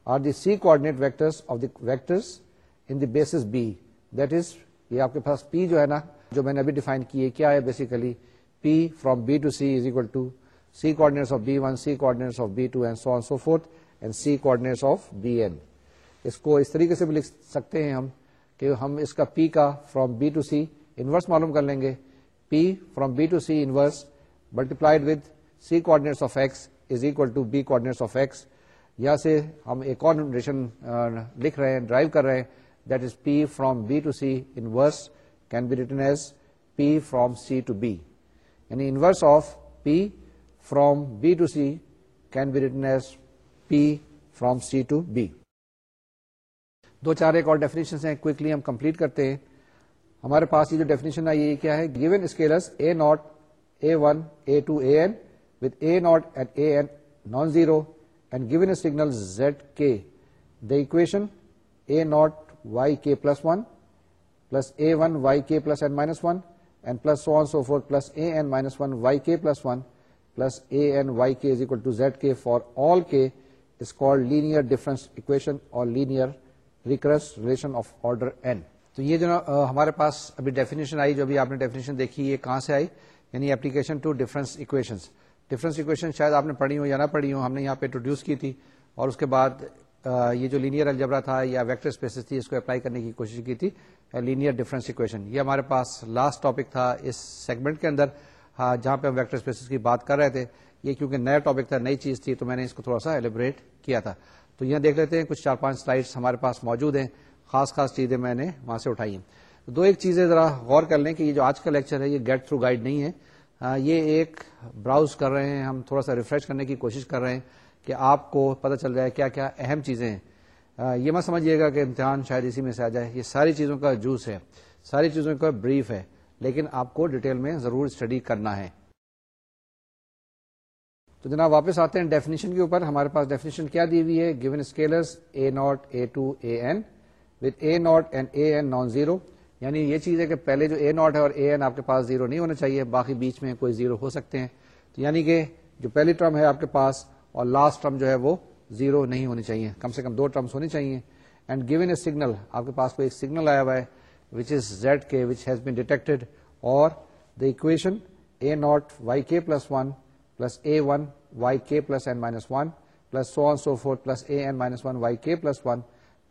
are the C coordinate vectors of the vectors in the base B that is یہ آپ کے پاس پی جو ہے نا، جو میں نے ابھی ڈیفائن کی ہے، کیا ہے basically P from B to C is equal to C coordinates of B one C coordinates of B two and so on so forth and C coordinates of B N اس کو اس طریقے سے بھی لکھ سکتے ہیں ہم کہ ہم اس کا پی کا from B to C inverse معلوم کر لیں گے P from B to C inverse multiplied with C coordinates of X is equal to B coordinates of X یہاں سے ہم ایک اور لکھ رہے ہیں ڈرائیو کر رہے ہیں that is P from B to C inverse can be written as P from C to B یعنی inverse of P from B to C can be written as P from C to B دو چار ایک اور definition ہیں quickly ہم complete کرتے ہیں۔ ہمارے پاس یہ جو ڈیفینیشن ہے، یہ کیا ہے؟ Given scalars A naught A one A two A N with A naught and A N non zero and given a signal Z K the equation A naught Y K plus one plus A one Y K plus N minus one and plus so so forth plus A N minus one Y K plus one plus A N Y K is equal to Z K for all K is called linear difference equation اور linear recurrence relation of order N تو یہ جو ہمارے پاس ابھی definition آئی، جو ابھی آپ نے ڈیفینیشن دیکھی، یہ کہاں سے آئی؟ یعنی application to difference equation difference equation شاید آپ نے پڑھی ہو یا نہ پڑھی ہو، ہم نے یہاں پہ انٹروڈیوس کی تھی اور اس کے بعد یہ جو لینئر الجبرا تھا یا ویکٹر اسپیسز تھی، اس کو اپلائی کرنے کی کوشش کی تھی لینئر ڈفرنس اکویشن یہ ہمارے پاس لاسٹ ٹاپک تھا اس سیگمنٹ کے اندر جہاں پہ ہم ویکٹر اسپیسز کی بات کر رہے تھے۔ یہ کیونکہ نیا ٹاپک تھا، نئی چیز تھی، تو میں نے اس کو تھوڑا سا ایلیبریٹ کیا تھا۔ تو یہاں دیکھ لیتے ہیں، کچھ چار پانچ سلائڈس ہمارے پاس موجود ہیں۔ خاص خاص چیزیں میں نے وہاں سے اٹھائی ہیں۔ دو ایک چیزیں ذرا غور کر لیں کہ یہ جو آج کا لیکچر ہے، یہ گیٹ تھرو گائیڈ نہیں ہے۔ یہ ایک براؤز کر رہے ہیں، ہم تھوڑا سا ریفریش کرنے کی کوشش کر رہے ہیں۔ کہ آپ کو پتہ چل جائے کیا کیا اہم چیزیں ہیں۔ یہ مت سمجھیے گا کہ امتحان شاید اسی میں سے آ جائے۔ یہ ساری چیزوں کا جوس ہے، ساری چیزوں کا بریف ہے، لیکن آپ کو ڈیٹیل میں ضرور اسٹڈی کرنا ہے۔ تو جناب واپس آتے ہیں۔ ڈیفینیشن کے اوپر ہمارے پاس ڈیفینیشن کیا دی ہوئی ہے؟ Given scalars A naught A two A N with A naught and A N non zero یعنی یہ چیز ہے کہ پہلے جو اے ناٹ ہے اور اے این آپ کے پاس زیرو نہیں ہونا چاہیے، باقی بیچ میں کوئی زیرو ہو سکتے ہیں۔ تو یعنی کہ جو پہلی ٹرم ہے آپ کے پاس اور لاسٹ ٹرم جو ہے وہ زیرو نہیں ہونی چاہیے۔ کم سے کم دو ٹرمس ہونی چاہیے۔ اینڈ گیون اے سگنل آپ کے پاس کوئی ایک سگنل آیا ہوا ہے which is z k which has been detected اور the equation A naught Y K plus one plus A one Y K plus N minus one plus so on so forth plus A N minus one Y K plus one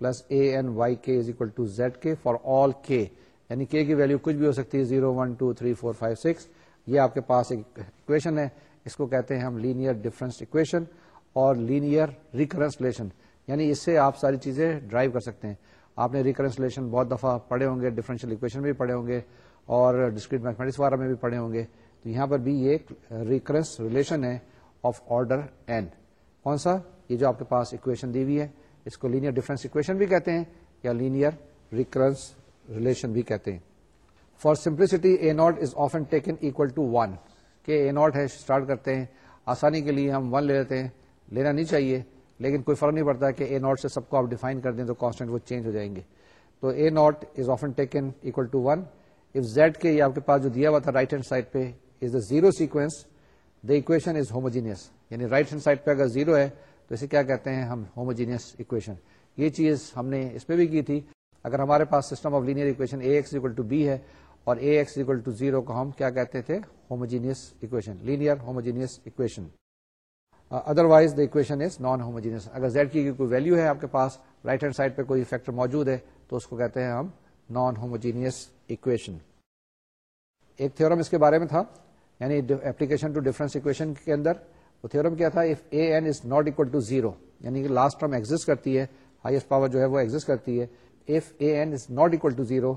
plus A N Y K is equal to Z K for all K یعنی کے کی value کچھ بھی ہو سکتی ہے zero one two three four five six یہ آپ کے پاس ایک اکویشن ہے اس کو کہتے ہیں ہم لینئر ڈفرنس اکویشن اور لینئر ریکرنس ریلیشن یعنی اس سے آپ ساری چیزیں ڈرائیو کر سکتے ہیں۔ آپ نے ریکرنسلیشن بہت دفعہ پڑھے ہوں گے ڈفرینشیل اکویشن بھی پڑھے ہوں گے اور ڈسکریٹ میتھمیٹکس وغیرہ میں بھی پڑھے ہوں گے۔ تو یہاں پر بھی یہ ریکرنس ریلیشن ہے آف آرڈر این کون سا؟ یہ جو آپ کے پاس اکویشن دی ہوئی ہے، اس کو لینئر ڈفرینس اکویشن بھی کہتے ہیں یا لینئر ریکرنس ریلیشن بھی کہتے ہیں۔ For simplicity A naught is often taken equal to one کہ اے ناٹ ہے اسٹارٹ کرتے ہیں، آسانی کے لیے ہم ون لے لیتے ہیں، لینا نہیں چاہیے، لیکن کوئی فرق نہیں پڑتا کہ اے ناٹ سے سب کو آپ ڈیفائن کر دیں تو کانسٹنٹ وہ چینج ہو جائیں گے۔ تو A naught is often taken equal to one if Z K آپ کے پاس جو دیا ہوا تھا رائٹ ہینڈ سائڈ پہ is the zero sequence the equation is homogeneous یعنی رائٹ ہینڈ سائڈ پہ اگر زیرو ہے تو اسے کیا کہتے ہیں ہم؟ ہوموجینئس اکویشن یہ چیز ہم نے اس پہ بھی کی تھی۔ اگر ہمارے پاس system of linear equation A X equal to B ہے اور A X equal to zero کو ہم کیا کہتے تھے؟ Homogeneous equation linear homogeneous equation otherwise the equation is non homogeneous اگر زیڈ کی کوئی ویلو ہے آپ کے پاس رائٹ ہینڈ سائڈ پہ کوئی فیکٹر موجود ہے، تو اس کو کہتے ہیں ہم نان ہوموجینئس اکویشن ایک تھورم اس کے بارے میں تھا یعنی اپلیکیشن ٹو ڈفرنس اکویشن کے اندر، وہ تھورم کیا تھا؟ If A N is not equal to zero یعنی کہ لاسٹ ٹرم ایگزٹ کرتی ہے ہائیسٹ پاور جو ہے وہ ایگزٹ کرتی ہے if A N is not equal to zero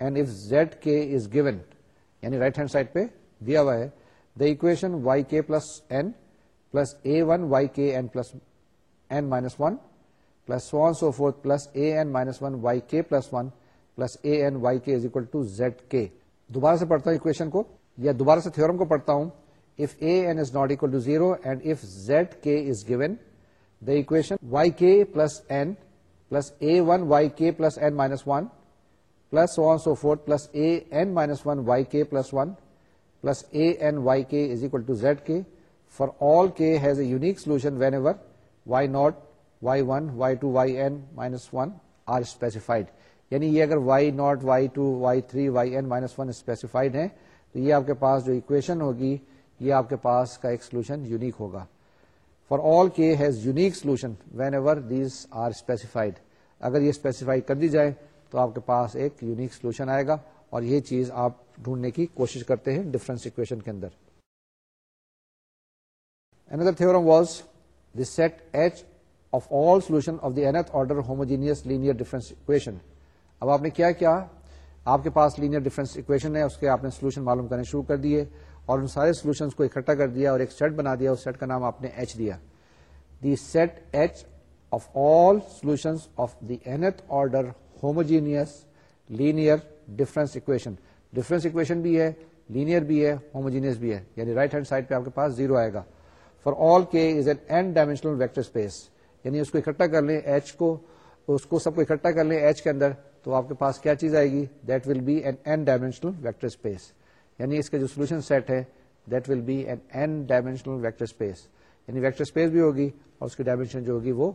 and if Z K is given یعنی رائٹ ہینڈ سائڈ پہ دیا ہوا ہے the equation Y K plus N plus A one Y K N plus N minus one plus so so forth plus A N minus one Y K plus one plus A N Y K is equal to Z K دوبارہ سے پڑھتا ہوں equation کو، یا دوبارہ سے theorem کو پڑھتا ہوں. If A N is not equal to zero and if Z K is given the equation Y K plus N plus A one Y K plus N minus one plus so so forth plus A N minus one Y K plus one plus A N Y K is equal to Z K for all K has a unique solution whenever Y naught Y one Y two Y N minus one are specified یعنی یہ اگر Y naught Y two Y three Y N minus one specified ہے تو یہ آپ کے پاس جو اکویشن ہوگی، یہ آپ کے پاس کا ایک سولوشن یونیک ہوگا. For all K has unique solution whenever these are specified اگر یہ اسپیسیفائی کر دی جائے تو آپ کے پاس ایک یونیک سولوشن آئے گا اور یہ چیز آپ ڈھونڈنے کی کوشش کرتے ہیں ڈفرنس اکویشن کے اندر۔ اندر theorem was the set H of all solution of the nth order homogeneous linear difference equation اب آپ نے کیا کیا؟ آپ کے پاس لینئر ڈفرنس اکویشن ہے، اس کے آپ نے سولوشن معلوم کرنے شروع کر دیے اور ان سارے سولوشن کو اکٹھا کر دیا اور ایک سیٹ بنا دیا، اس سیٹ کا نام آپ نے ایچ دیا۔ The set H of all solution of the nth order homogeneous linear difference equation difference equation بھی ہے لینئر بھی ہے ہوموجینئس بھی ہے. یعنی رائٹ ہینڈ سائڈ پہ آپ کے پاس زیرو آئے گا. For all K is N N dimensional vector space یعنی اس کو اکٹھا کر لیں ایچ کو، اس کو سب کو اکٹھا کر لیں ایچ کے اندر، تو آپ کے پاس کیا چیز آئے گی؟ That will be N N dimensional vector space یعنی اس کے جو سولوشن سیٹ ہے that will be N N dimensional vector space یعنی ویکٹر اسپیس بھی ہوگی اور اس کی ڈائمینشن جو ہوگی وہ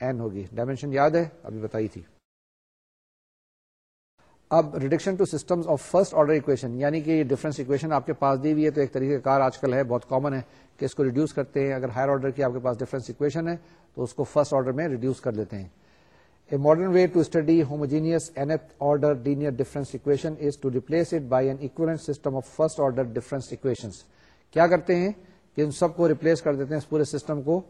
این ہوگی. ڈائمینشن یاد ہے؟ ابھی بتائی تھی. اب reduction to system of first order equation یعنی کہ یہ ڈفرنس اکویشن آپ کے پاس دی ہوئی ہے تو ایک طریقہ کار آج کل ہے، بہت کامن ہے کہ اس کو ریڈیوس کرتے ہیں۔ اگر ہائر آرڈر کی آپ کے پاس ڈفرنس اکویشن ہے تو اس کو فرسٹ آرڈر میں ریڈیوس کر لیتے ہیں۔ A modern way to study homogeneous nth order linear difference equation is to replace it by an equivalent system of first order difference equations. کیا کرتے ہیں کہ ان سب کو ریپلیس کر دیتے ہیں اس پورے سسٹم کو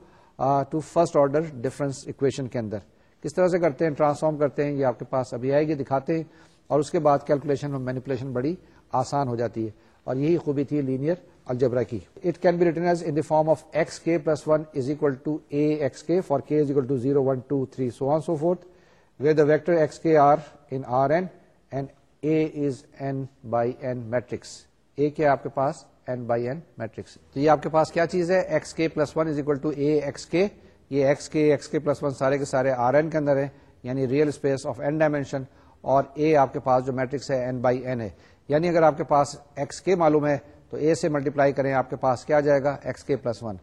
to first order difference equation کے اندر۔ کس طرح سے کرتے ہیں ٹرانسفارم کرتے ہیں، یہ آپ کے پاس ابھی آئے گی، دکھاتے ہیں۔ اور اس کے بعد کیلکولیشن اور مینیپولیشن بڑی آسان ہو جاتی ہے۔ اور یہی خوبی تھی لینئر الجبرا کی۔ It can be written as in form of X K plus one is equal to A X K for K is equal to zero one two three so on so forth where the vector X K are in R N and A is N by N matrix A کیا آپ کے پاس N by N matrix تو یہ آپ کے پاس کیا چیز ہے؟ X K plus one is equal to A X K یہ ایکس کے ایکس کے پلس ون سارے کے سارے آر این کے اندر ہے یعنی real space of N dimension اور اے آپ کے پاس جو میٹرکس ہے این بائی این ہے یعنی اگر آپ کے پاس ایکس کے معلوم ہے تو اے سے ملٹیپلائی کریں، آپ کے پاس کیا جائے گا؟ ایکس کے پلس ون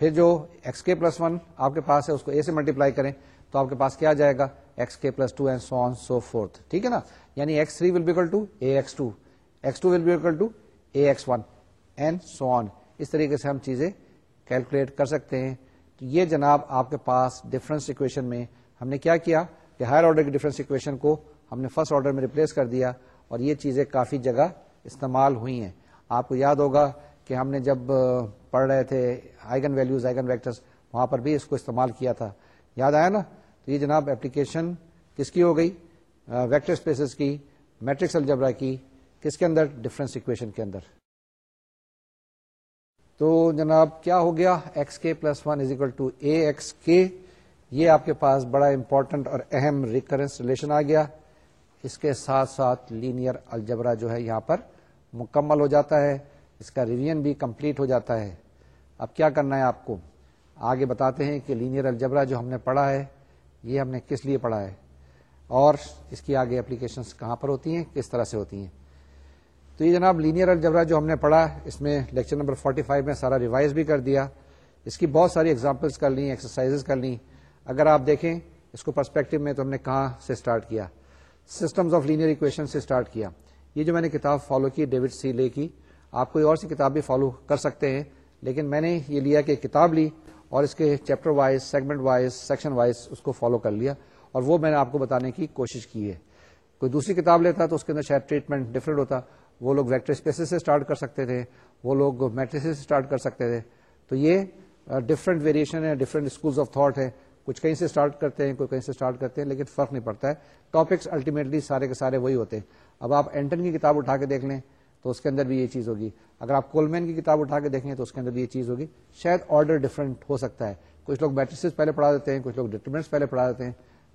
پھر جو ایکس کے پلس ون آپ کے پاس ہے، اس کو اے سے ملٹیپلائی کریں تو آپ کے پاس کیا جائے گا؟ X K plus two and so on so forth ٹھیک ہے نا؟ یعنی X three will be equal to A X two X two will be equal to A X one and so on اس طریقے سے ہم چیزیں کیلکولیٹ کر سکتے ہیں۔ تو یہ جناب آپ کے پاس ڈفرنس اکویشن میں ہم نے کیا کیا کہ ہائر آرڈر کی ڈفرنس اکویشن کو ہم نے فرسٹ آرڈر میں ریپلیس کر دیا اور یہ چیزیں کافی جگہ استعمال ہوئی ہیں۔ آپ کو یاد ہوگا کہ ہم نے جب پڑھ رہے تھے آئگن ویلوز آئگن ویکٹرز، وہاں پر بھی اس کو استعمال کیا تھا۔ یاد آیا نا؟ تو یہ جناب اپلیکیشن کس کی ہو گئی؟ ویکٹر اسپیسز کی، میٹرکس الجبرا کی، کس کے اندر؟ ڈفرنس اکویشن کے اندر۔ تو جناب کیا ہو گیا؟ X K plus one is equal to A X K, یہ آپ کے پاس بڑا امپورٹنٹ اور اہم ریکرنس ریلیشن آ گیا۔ اس کے ساتھ ساتھ لینئر الجبرا جو ہے یہاں پر مکمل ہو جاتا ہے، اس کا ریویژن بھی کمپلیٹ ہو جاتا ہے۔ اب کیا کرنا ہے آپ کو؟ آگے بتاتے ہیں کہ لینئر الجبرا جو ہم نے پڑھا ہے، یہ ہم نے کس لیے پڑھا ہے؟ اور اس کی آگے اپلیکیشنس کہاں پر ہوتی ہیں؟ کس طرح سے ہوتی ہیں؟ تو یہ جناب لینئر الجبرا جو ہم نے پڑھا، اس میں لیکچر نمبر 45 میں سارا ریوائز بھی کر دیا۔ اس کی بہت ساری ایگزامپلس کر لی ایکسرسائز کر لی اگر آپ دیکھیں اس کو پرسپیکٹو میں تو ہم نے کہاں سے اسٹارٹ کیا؟ سسٹمز آف لینئر اکویشن سے اسٹارٹ کیا۔ یہ جو میں نے کتاب فالو کی ڈیوڈ سی لے کی۔ آپ کوئی اور سی کتاب بھی فالو کر سکتے ہیں، لیکن میں نے یہ لیا کہ کتاب لی اور اس کے chapter wise segment wise section wise اس کو فالو کر لیا اور وہ میں نے آپ کو بتانے کی کوشش کی ہے۔ کوئی دوسری کتاب لیتا تو اس کے اندر شاید ٹریٹمنٹ ڈفرنٹ ہوتا۔ وہ لوگ ویکٹر اسپیسز سے اسٹارٹ کر سکتے تھے، وہ لوگ میٹرس سے اسٹارٹ کر سکتے تھے۔ تو یہ ڈفرنٹ ویریشن ہے ڈفرنٹ اسکولس آف تھاٹ ہے۔ کچھ کہیں سے اسٹارٹ کرتے ہیں کوئی کہیں سے اسٹارٹ کرتے ہیں، لیکن فرق نہیں پڑتا ہے۔ ٹاپکس الٹیمیٹلی سارے کے سارے وہی ہوتے ہیں۔ اب آپ اینٹن کی کتاب اٹھا کے دیکھ لیں تو اس کے اندر بھی یہ چیز ہوگی۔ اگر آپ کولمین کی کتاب اٹھا کے دیکھیں تو اس کے اندر بھی یہ چیز ہوگی۔ شاید آرڈر ڈفرنٹ ہو سکتا ہے۔ کچھ لوگ میٹریس پہلے پڑھا دیتے ہیں، کچھ لوگ ڈیٹرمنٹس پہلے پڑھا دیتے ہیں،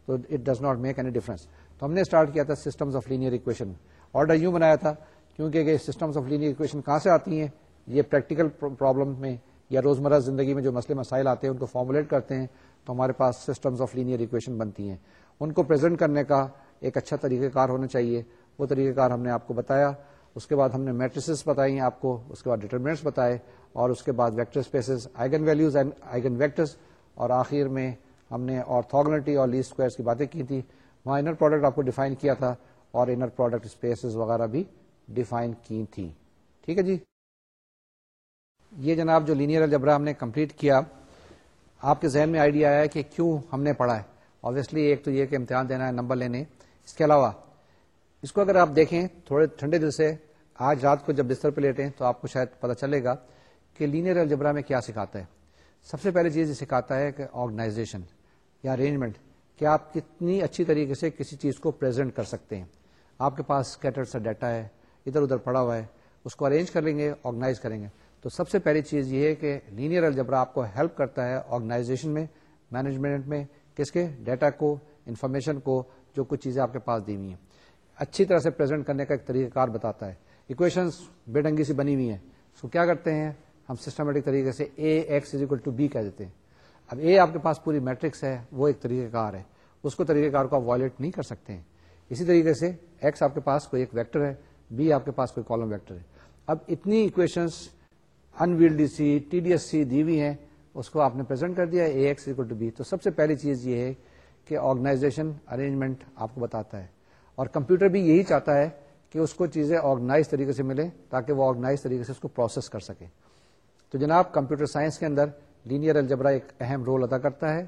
تو it does not make any difference تو ہم نے اسٹارٹ کیا تھا systems of linear equation order یوں بنایا تھا، کیونکہ سسٹمس آف لینئر اکویشن کہاں سے آتی ہیں؟ یہ پریکٹیکل پرابلم میں یا روزمرہ زندگی میں جو مسئلے مسائل آتے ہیں، ان کو فارمولیٹ کرتے ہیں، تو ہمارے پاس سسٹمز آف لینئر اکویشن بنتی ہیں۔ ان کو پرزینٹ کرنے کا ایک اچھا طریقہ کار ہونا چاہیے۔ وہ طریقہ کار ہم نے آپ کو بتایا۔ اس کے بعد ہم نے میٹریسز بتائی ہیں آپ کو، اس کے بعد ڈیٹرمنٹس بتائے اور اس کے بعد vector spaces eigenvalues and eigenvectors اور آخر میں ہم نے آرتھوگنٹی اور لیسٹ اسکوائرس کی باتیں کی تھی۔ وہاں انر پروڈکٹ آپ کو ڈیفائن کیا تھا اور انر پروڈکٹ اسپیسز وغیرہ بھی ڈیفائن کی تھی ٹھیک ہے جی؟ یہ جناب جو لینئر الجبرا ہم نے کمپلیٹ کیا، آپ کے ذہن میں آئیڈیا آیا کہ کیوں ہم نے پڑھا ہے. آبویسلی ایک تو یہ کہ امتحان دینا ہے نمبر لینے. اس کے علاوہ اس کو اگر آپ دیکھیں تھوڑے ٹھنڈے دل سے، آج رات کو جب بستر پہ لیٹیں تو آپ کو شاید پتا چلے گا کہ لینئر الجبرا میں کیا سکھاتا ہے. سب سے پہلی چیز یہ سکھاتا ہے کہ آرگنائزیشن یا ارینجمنٹ کہ آپ کتنی اچھی طریقے سے کسی چیز کو پریزنٹ کر سکتے ہیں. آپ کے پاس اسکیٹر سا ڈیٹا ہے، ادھر ادھر پڑا ہوا ہے، اس کو ارینج کر لیں گے آرگنائز کریں گے. تو سب سے پہلی چیز یہ ہے کہ لینئر الجبرا آپ کو ہیلپ کرتا ہے آرگنائزیشن میں مینجمنٹ میں، کس کے؟ ڈیٹا کو انفارمیشن کو، جو کچھ چیزیں آپ کے پاس دی ہوئی ہیں۔ اچھی طرح سے پرزینٹ کرنے کا ایک طریقہ کار بتاتا ہے۔ اکویشنس بے ڈنگی سے بنی ہوئی ہیں۔ اس کو کیا کرتے ہیں؟ ہم سسٹمیٹک طریقے سے A X is equal to B کہہ دیتے ہیں۔ اب اے آپ کے پاس پوری میٹرکس ہے، وہ ایک طریقہ کار ہے۔ اس کو طریقہ کار کو آپ وائلیٹ نہیں کر سکتے ہیں۔ اسی طریقے سے ایکس آپ کے پاس کوئی ایک ویکٹر ہے بی آپ کے پاس کوئی کالم ویکٹر ہے۔ اب اتنی اکویشنس انویلڈی سی ٹی ڈی ایس سی دی ہوئی ہیں اس کو آپ نے پرزینٹ کر دیا A X equal to B تو سب سے پہلی چیز یہ ہے کہ آرگنائزیشن ارینجمنٹ آپ کو بتاتا ہے اور کمپیوٹر بھی یہی چاہتا ہے کہ اس کو چیزیں آرگنائز طریقے سے ملے تاکہ وہ آرگنائز طریقے سے اس کو پروسیس کر سکے تو جناب کمپیوٹر سائنس کے اندر لینئر الجبرا ایک اہم رول ادا کرتا ہے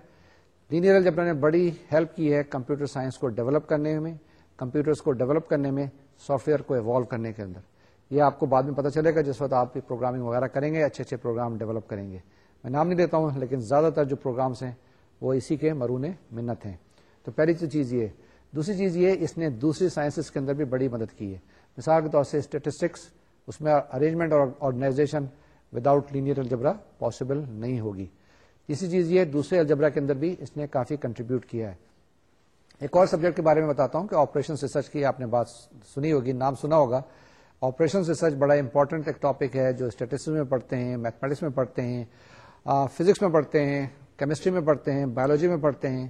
لینئر الجبرا نے بڑی ہیلپ کی ہے کمپیوٹر سائنس کو ڈیولپ کرنے میں کمپیوٹرس کو ڈیولپ کرنے میں سافٹ ویئر کو ایوالو کرنے کے اندر یہ آپ کو بعد میں پتا چلے گا جس وقت آپ پروگرامنگ وغیرہ کریں گے، اچھے اچھے پروگرام ڈیولپ کریں گے۔ میں نام نہیں دیتا ہوں، لیکن زیادہ تر جو پروگرامس ہیں، وہ اسی کے مرون منت ہیں۔ تو پہلی تو چیز یہ۔ دوسری چیز یہ، اس نے دوسری سائنسز کے اندر بھی بڑی مدد کی ہے۔ مثال کے طور سے اسٹیٹسٹکس اس میں ارینجمنٹ اور organisation without linear algebra possible نہیں ہوگی۔ تیسری چیز یہ، دوسرے الجبرا کے اندر بھی اس نے کافی کنٹریبیوٹ کیا ہے۔ ایک اور سبجیکٹ کے بارے میں بتاتا ہوں کہ آپریشن ریسرچ کی آپ نے بات سنی ہوگی، نام سنا ہوگا۔ آپریشن ریسرچ بڑا امپورٹنٹ ایک ٹاپک ہے جو اسٹیٹس میں پڑھتے ہیں میتھمیٹکس میں پڑھتے ہیں فزکس میں پڑھتے ہیں کیمسٹری میں پڑھتے ہیں بایولوجی میں پڑھتے ہیں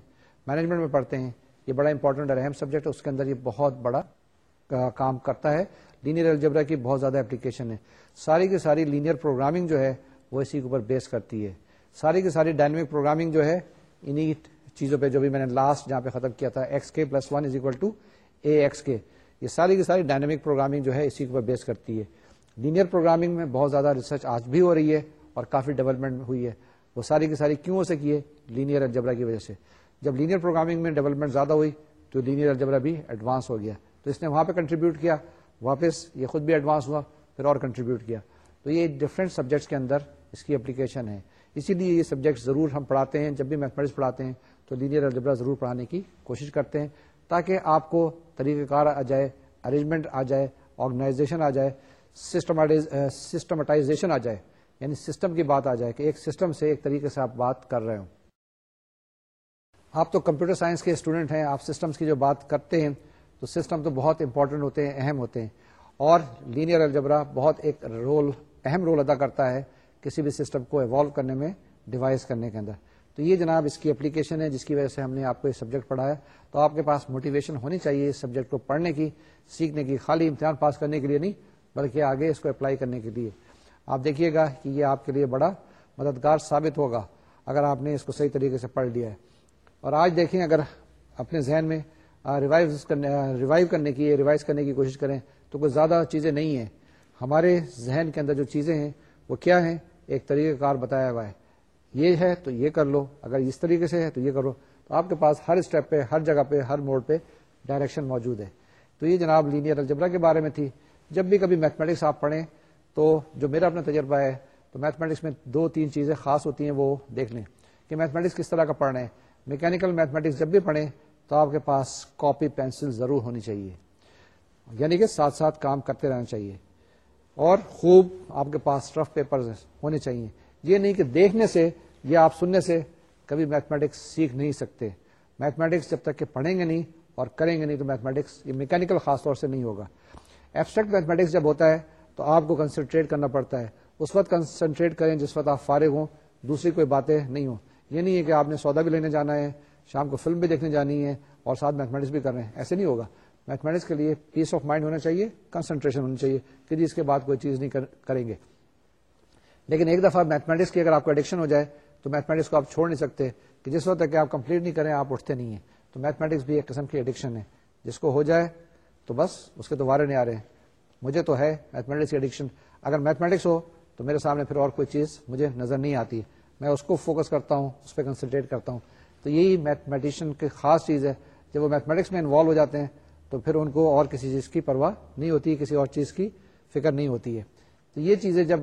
مینجمنٹ میں پڑھتے ہیں یہ بڑا امپورٹنٹ اور اہم سبجیکٹ ہے اس کے اندر یہ بہت بڑا کام کرتا ہے لینئر الجبرا کی بہت زیادہ اپلیکیشن ہے ساری کی ساری لینئر پروگرامنگ جو ہے وہ اسی کے اوپر بیس کرتی ہے ساری کی ساری ڈائنمک پروگرامنگ جو ہے انہیں چیزوں پہ جو بھی میں نے لاسٹ جہاں پہ ختم کیا تھا ایکس کے plus one is equal to a x کے یہ ساری کی ساری ڈائنمک پروگرامنگ جو ہے اسی کے اوپر بیس کرتی ہے۔ لینئر پروگرامنگ میں بہت زیادہ ریسرچ آج بھی ہو رہی ہے اور کافی ڈیولپمنٹ ہوئی ہے۔ وہ ساری کی ساری کیوں سے کیے لینئر الجبرا کی وجہ سے۔ جب لینئر پروگرامنگ میں ڈیولپمنٹ زیادہ ہوئی تو لینئر الجبرا بھی ایڈوانس ہو گیا۔ تو اس نے وہاں پہ کنٹریبیوٹ کیا، واپس یہ خود بھی ایڈوانس ہوا، پھر اور کنٹریبیوٹ کیا۔ تو یہ ڈفرینٹ سبجیکٹس کے اندر اس کی اپلیکیشن ہے۔ اسی لیے یہ سبجیکٹ ضرور ہم پڑھاتے ہیں۔ جب بھی میتھمیٹکس پڑھاتے ہیں تو لینئر الجبرا ضرور پڑھانے کی کوشش کرتے ہیں۔ تاکہ آپ کو طریقہ کار آ جائے ارینجمنٹ آ جائے آرگنائزیشن آ جائے سسٹمٹائزیشن آ جائے۔ یعنی سسٹم کی بات آ جائے کہ ایک سسٹم سے ایک طریقے سے آپ بات کر رہے ہوں۔ آپ تو کمپیوٹر سائنس کے اسٹوڈنٹ ہیں، آپ سسٹمس کی جو بات کرتے ہیں، تو سسٹم تو بہت امپورٹنٹ ہوتے ہیں، اہم ہوتے ہیں۔ اور لینئر الجبرا بہت ایک رول اہم رول ادا کرتا ہے کسی بھی سسٹم کو ایوالو کرنے میں ڈیوائز کرنے کے اندر۔ تو یہ جناب اس کی اپلیکیشن ہے جس کی وجہ سے ہم نے آپ کو یہ سبجیکٹ پڑھایا تو آپ کے پاس موٹیویشن ہونی چاہیے اس سبجیکٹ کو پڑھنے کی، سیکھنے کی، خالی امتحان پاس کرنے کے لیے نہیں، بلکہ آگے اس کو اپلائی کرنے کے لیے۔ آپ دیکھیے گا کہ یہ آپ کے لیے بڑا مددگار ثابت ہوگا اگر آپ نے اس کو صحیح طریقے سے پڑھ لیا ہے۔ اور آج دیکھیں اگر اپنے ذہن میں ریوائو کرنے کی ریوائز کرنے کی کوشش کریں تو کوئی زیادہ چیزیں نہیں ہیں۔ ہمارے ذہن کے اندر جو چیزیں ہیں وہ کیا ہیں؟ ایک طریقہ کار بتایا ہوا ہے۔ یہ ہے تو یہ کر لو، اگر اس طریقے سے ہے تو یہ کرو۔ تو آپ کے پاس ہر اسٹیپ پہ، ہر جگہ پہ، ہر موڈ پہ ڈائریکشن موجود ہے۔ تو یہ جناب لینئر الجبرا کے بارے میں تھی۔ جب بھی کبھی میتھمیٹکس آپ پڑھیں تو جو میرا اپنا تجربہ ہے، تو میتھمیٹکس میں دو تین چیزیں خاص ہوتی ہیں، وہ دیکھ لیں۔ کہ میتھمیٹکس کس طرح کا پڑھنا ہے۔ میکینکل میتھمیٹکس جب بھی پڑھیں تو آپ کے پاس کاپی پینسل ضرور ہونی چاہیے۔ یعنی کہ ساتھ ساتھ کام کرتے رہنا چاہیے۔ اور خوب آپ کے پاس رف پیپر ہونے چاہیے۔ یہ نہیں کہ دیکھنے سے یا آپ سننے سے کبھی میتھمیٹکس سیکھ نہیں سکتے۔ میتھمیٹکس جب تک کہ پڑھیں گے نہیں اور کریں گے نہیں تو میتھمیٹکس یہ میکینکل خاص طور سے نہیں ہوگا۔ ایبسٹریکٹ میتھمیٹکس جب ہوتا ہے تو آپ کو کنسنٹریٹ کرنا پڑتا ہے۔ اس وقت کنسنٹریٹ کریں جس وقت آپ فارغ ہوں، دوسری کوئی باتیں نہیں ہوں۔ یہ نہیں ہے کہ آپ نے سودا بھی لینے جانا ہے، شام کو فلم بھی دیکھنے جانی ہے اور ساتھ میتھمیٹکس بھی کر رہے ہیں۔ ایسے نہیں ہوگا۔ میتھمیٹکس کے لیے پیس آف مائنڈ ہونا چاہیے کنسنٹریشن ہونی چاہیے کہ جی اس کے بعد کوئی چیز نہیں کریں گے۔ لیکن ایک دفعہ میتھمیٹکس کی اگر آپ کو ایڈکشن ہو جائے تو میتھمیٹکس کو آپ چھوڑ نہیں سکتے کہ جس وقت تک آپ کمپلیٹ نہیں کریں، آپ اٹھتے نہیں ہیں۔ تو میتھمیٹکس بھی ایک قسم کی ایڈکشن ہے۔ جس کو ہو جائے تو بس اس کے دوبارے نہیں آ رہے۔ ہیں مجھے تو ہے میتھمیٹکس کی ایڈکشن اگر میتھمیٹکس ہو تو میرے سامنے پھر اور کوئی چیز مجھے نظر نہیں آتی۔ میں اس کو فوکس کرتا ہوں، اس پہ کنسنٹریٹ کرتا ہوں۔ تو یہی میتھمیٹیشین کی خاص چیز ہے۔ جب وہ میتھمیٹکس میں انوالو ہو جاتے ہیں تو پھر ان کو اور کسی چیز کی پرواہ نہیں ہوتی، کسی اور چیز کی فکر نہیں ہوتی ہے۔ تو یہ چیزیں جب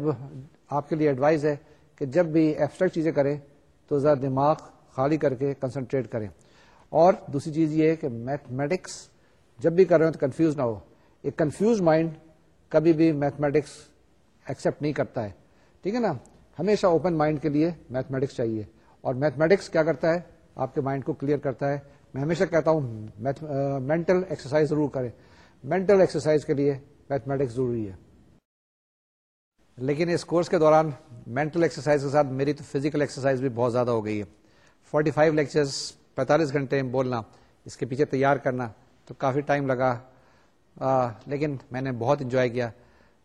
آپ کے لیے ایڈوائز ہے کہ جب بھی ایبسٹریکٹ چیزیں کریں تو ذرا دماغ خالی کر کے کنسنٹریٹ کریں۔ اور دوسری چیز یہ ہے کہ میتھمیٹکس جب بھی کر رہے ہو تو کنفیوز نہ ہو۔ ایک کنفیوز مائنڈ کبھی بھی میتھمیٹکس ایکسپٹ نہیں کرتا ہے۔ ٹھیک ہے نا؟ ہمیشہ اوپن مائنڈ کے لیے میتھمیٹکس چاہیے۔ اور میتھمیٹکس کیا کرتا ہے؟ آپ کے مائنڈ کو کلیئر کرتا ہے۔ میں ہمیشہ کہتا ہوں مینٹل ایکسرسائز ضرور کریں۔ مینٹل ایکسرسائز کے لیے میتھمیٹکس ضروری ہے۔ لیکن اس کورس کے دوران مینٹل ایکسرسائز کے ساتھ میری تو فزیکل ایکسرسائز بھی بہت زیادہ ہو گئی ہے۔ فورٹی فائیو لیکچرز پینتالیس گھنٹے بولنا اس کے پیچھے تیار کرنا تو کافی ٹائم لگا۔ آ, لیکن میں نے بہت انجوائے کیا۔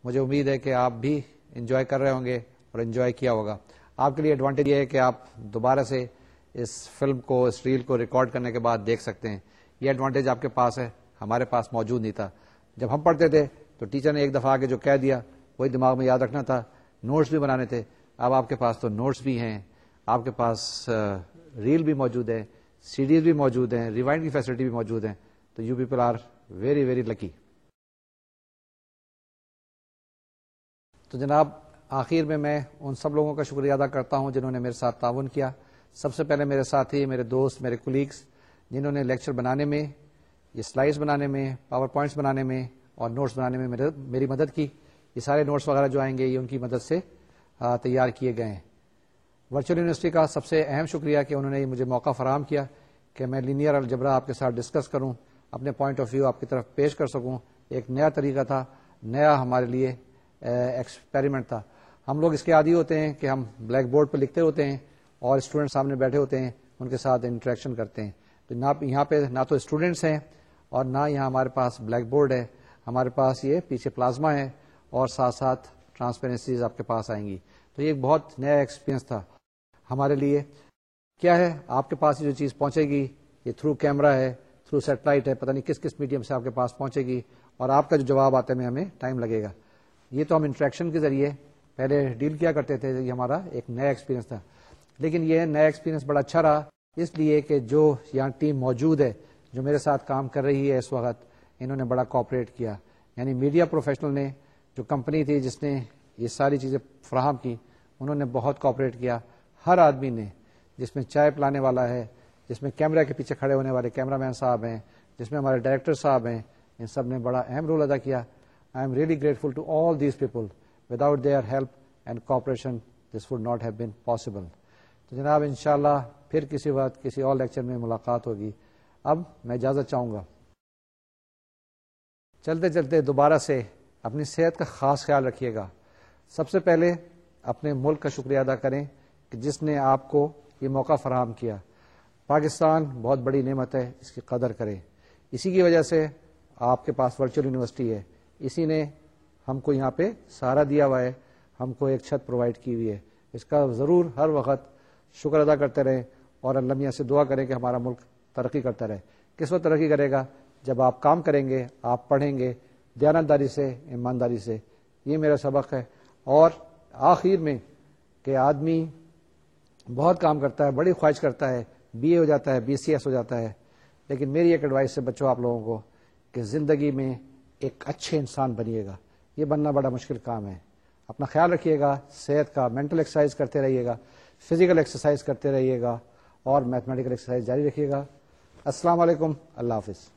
مجھے امید ہے کہ آپ بھی انجوائے کر رہے ہوں گے اور انجوائے کیا ہوگا۔ آپ کے لیے ایڈوانٹیج یہ ہے کہ آپ دوبارہ سے اس فلم کو اس ریل کو ریکارڈ کرنے کے بعد دیکھ سکتے ہیں۔ یہ ایڈوانٹیج آپ کے پاس ہے ہمارے پاس موجود نہیں تھا۔ جب ہم پڑھتے تھے تو ٹیچر نے ایک دفعہ آگے جو کہہ دیا وہی دماغ میں یاد رکھنا تھا نوٹس بھی بنانے تھے۔ اب آپ کے پاس تو نوٹس بھی ہیں، آپ کے پاس ریل بھی موجود ہے سی ڈیز بھی موجود ہیں ریوائنڈ کی فیسلٹی بھی موجود ہیں۔ تو you people are very very lucky تو جناب، آخر میں میں ان سب لوگوں کا شکریہ ادا کرتا ہوں جنہوں نے میرے ساتھ تعاون کیا۔ سب سے پہلے میرے ساتھی، میرے دوست، میرے کولیگس جنہوں نے لیکچر بنانے میں، یہ سلائڈس بنانے میں پاور پوائنٹس بنانے میں اور نوٹس بنانے میں میری مدد کی۔ یہ سارے نوٹس وغیرہ جو آئیں گے، یہ ان کی مدد سے تیار کیے گئے ہیں۔ ورچوئل یونیورسٹی کا سب سے اہم شکریہ کہ انہوں نے مجھے موقع فراہم کیا کہ میں لینئر الجبرا آپ کے ساتھ ڈسکس کروں، اپنے پوائنٹ آف ویو آپ کی طرف پیش کر سکوں۔ ایک نیا طریقہ تھا، نیا ہمارے لیے ایکسپیریمنٹ تھا۔ ہم لوگ اس کے عادی ہوتے ہیں کہ ہم بلیک بورڈ پہ لکھتے ہوتے ہیں اور اسٹوڈنٹ سامنے بیٹھے ہوتے ہیں، ان کے ساتھ انٹریکشن کرتے ہیں۔ تو نہ یہاں پہ نہ تو اسٹوڈینٹس ہیں اور نہ یہاں ہمارے پاس بلیک بورڈ ہے، ہمارے پاس یہ پیچھے پلازما ہے۔ اور ساتھ ساتھ ٹرانسپیرنسیز آپ کے پاس آئیں گی۔ تو یہ ایک بہت نیا ایکسپیرئنس تھا ہمارے لیے۔ کیا ہے؟ آپ کے پاس جو چیز پہنچے گی، یہ تھرو کیمرا ہے تھرو سیٹلائٹ ہے، پتہ نہیں کس کس میڈیم سے آپ کے پاس پہنچے گی اور آپ کا جو جواب آتے میں ہمیں ٹائم لگے گا۔ یہ تو ہم انٹریکشن کے ذریعے پہلے ڈیل کیا کرتے تھے، یہ ہمارا ایک نیا ایکسپیرینس تھا۔ لیکن یہ نیا ایکسپیرینس بڑا اچھا رہا، اس لیے کہ جو یہاں ٹیم موجود ہے، جو میرے ساتھ کام کر رہی ہے اس وقت، انہوں نے بڑا کوپریٹ کیا۔ یعنی میڈیا پروفیشنل نے جو کمپنی تھی جس نے یہ ساری چیزیں فراہم کی، انہوں نے بہت کوپریٹ کیا۔ ہر آدمی نے، جس میں چائے پلانے والا ہے، جس میں کیمرہ کے پیچھے کھڑے ہونے والے کیمرہ مین صاحب ہیں، جس میں ہمارے ڈائریکٹر صاحب ہیں، ان سب نے بڑا اہم رول ادا کیا۔ I am really grateful to all these people without their help and cooperation this would not have been possible تو جناب، انشاءاللہ پھر کسی وقت کسی اور لیکچر میں ملاقات ہوگی۔ اب میں اجازت چاہوں گا۔ چلتے چلتے دوبارہ سے اپنی صحت کا خاص خیال رکھیے گا۔ سب سے پہلے اپنے ملک کا شکریہ ادا کریں کہ جس نے آپ کو یہ موقع فراہم کیا۔ پاکستان بہت بڑی نعمت ہے، اس کی قدر کرے اسی کی وجہ سے آپ کے پاس ورچوئل یونیورسٹی ہے۔ اسی نے ہم کو یہاں پہ سہارا دیا ہوا ہے۔ ہم کو ایک چھت پرووائڈ کی ہوئی ہے۔ اس کا ضرور ہر وقت شکر ادا کرتے رہیں اور المیہ سے دعا کریں کہ ہمارا ملک ترقی کرتا رہے۔ کس وقت ترقی کرے گا؟ جب آپ کام کریں گے، آپ پڑھیں گے دیانتداری سے ایمانداری سے۔ یہ میرا سبق ہے۔ اور آخر میں کہ آدمی بہت کام کرتا ہے، بڑی خواہش کرتا ہے۔ بی اے ہو جاتا ہے، بی سی ایس ہو جاتا ہے۔ لیکن میری ایک ایڈوائس ہے بچوں، آپ لوگوں کو کہ زندگی میں ایک اچھے انسان بنیے گا۔ یہ بننا بڑا مشکل کام ہے۔ اپنا خیال رکھیے گا، صحت کا مینٹل ایکسرسائز کرتے رہیے گا فزیکل ایکسرسائز کرتے رہیے گا اور میتھمیٹیکل ایکسرسائز جاری رکھیے گا۔ السلام علیکم، اللہ حافظ۔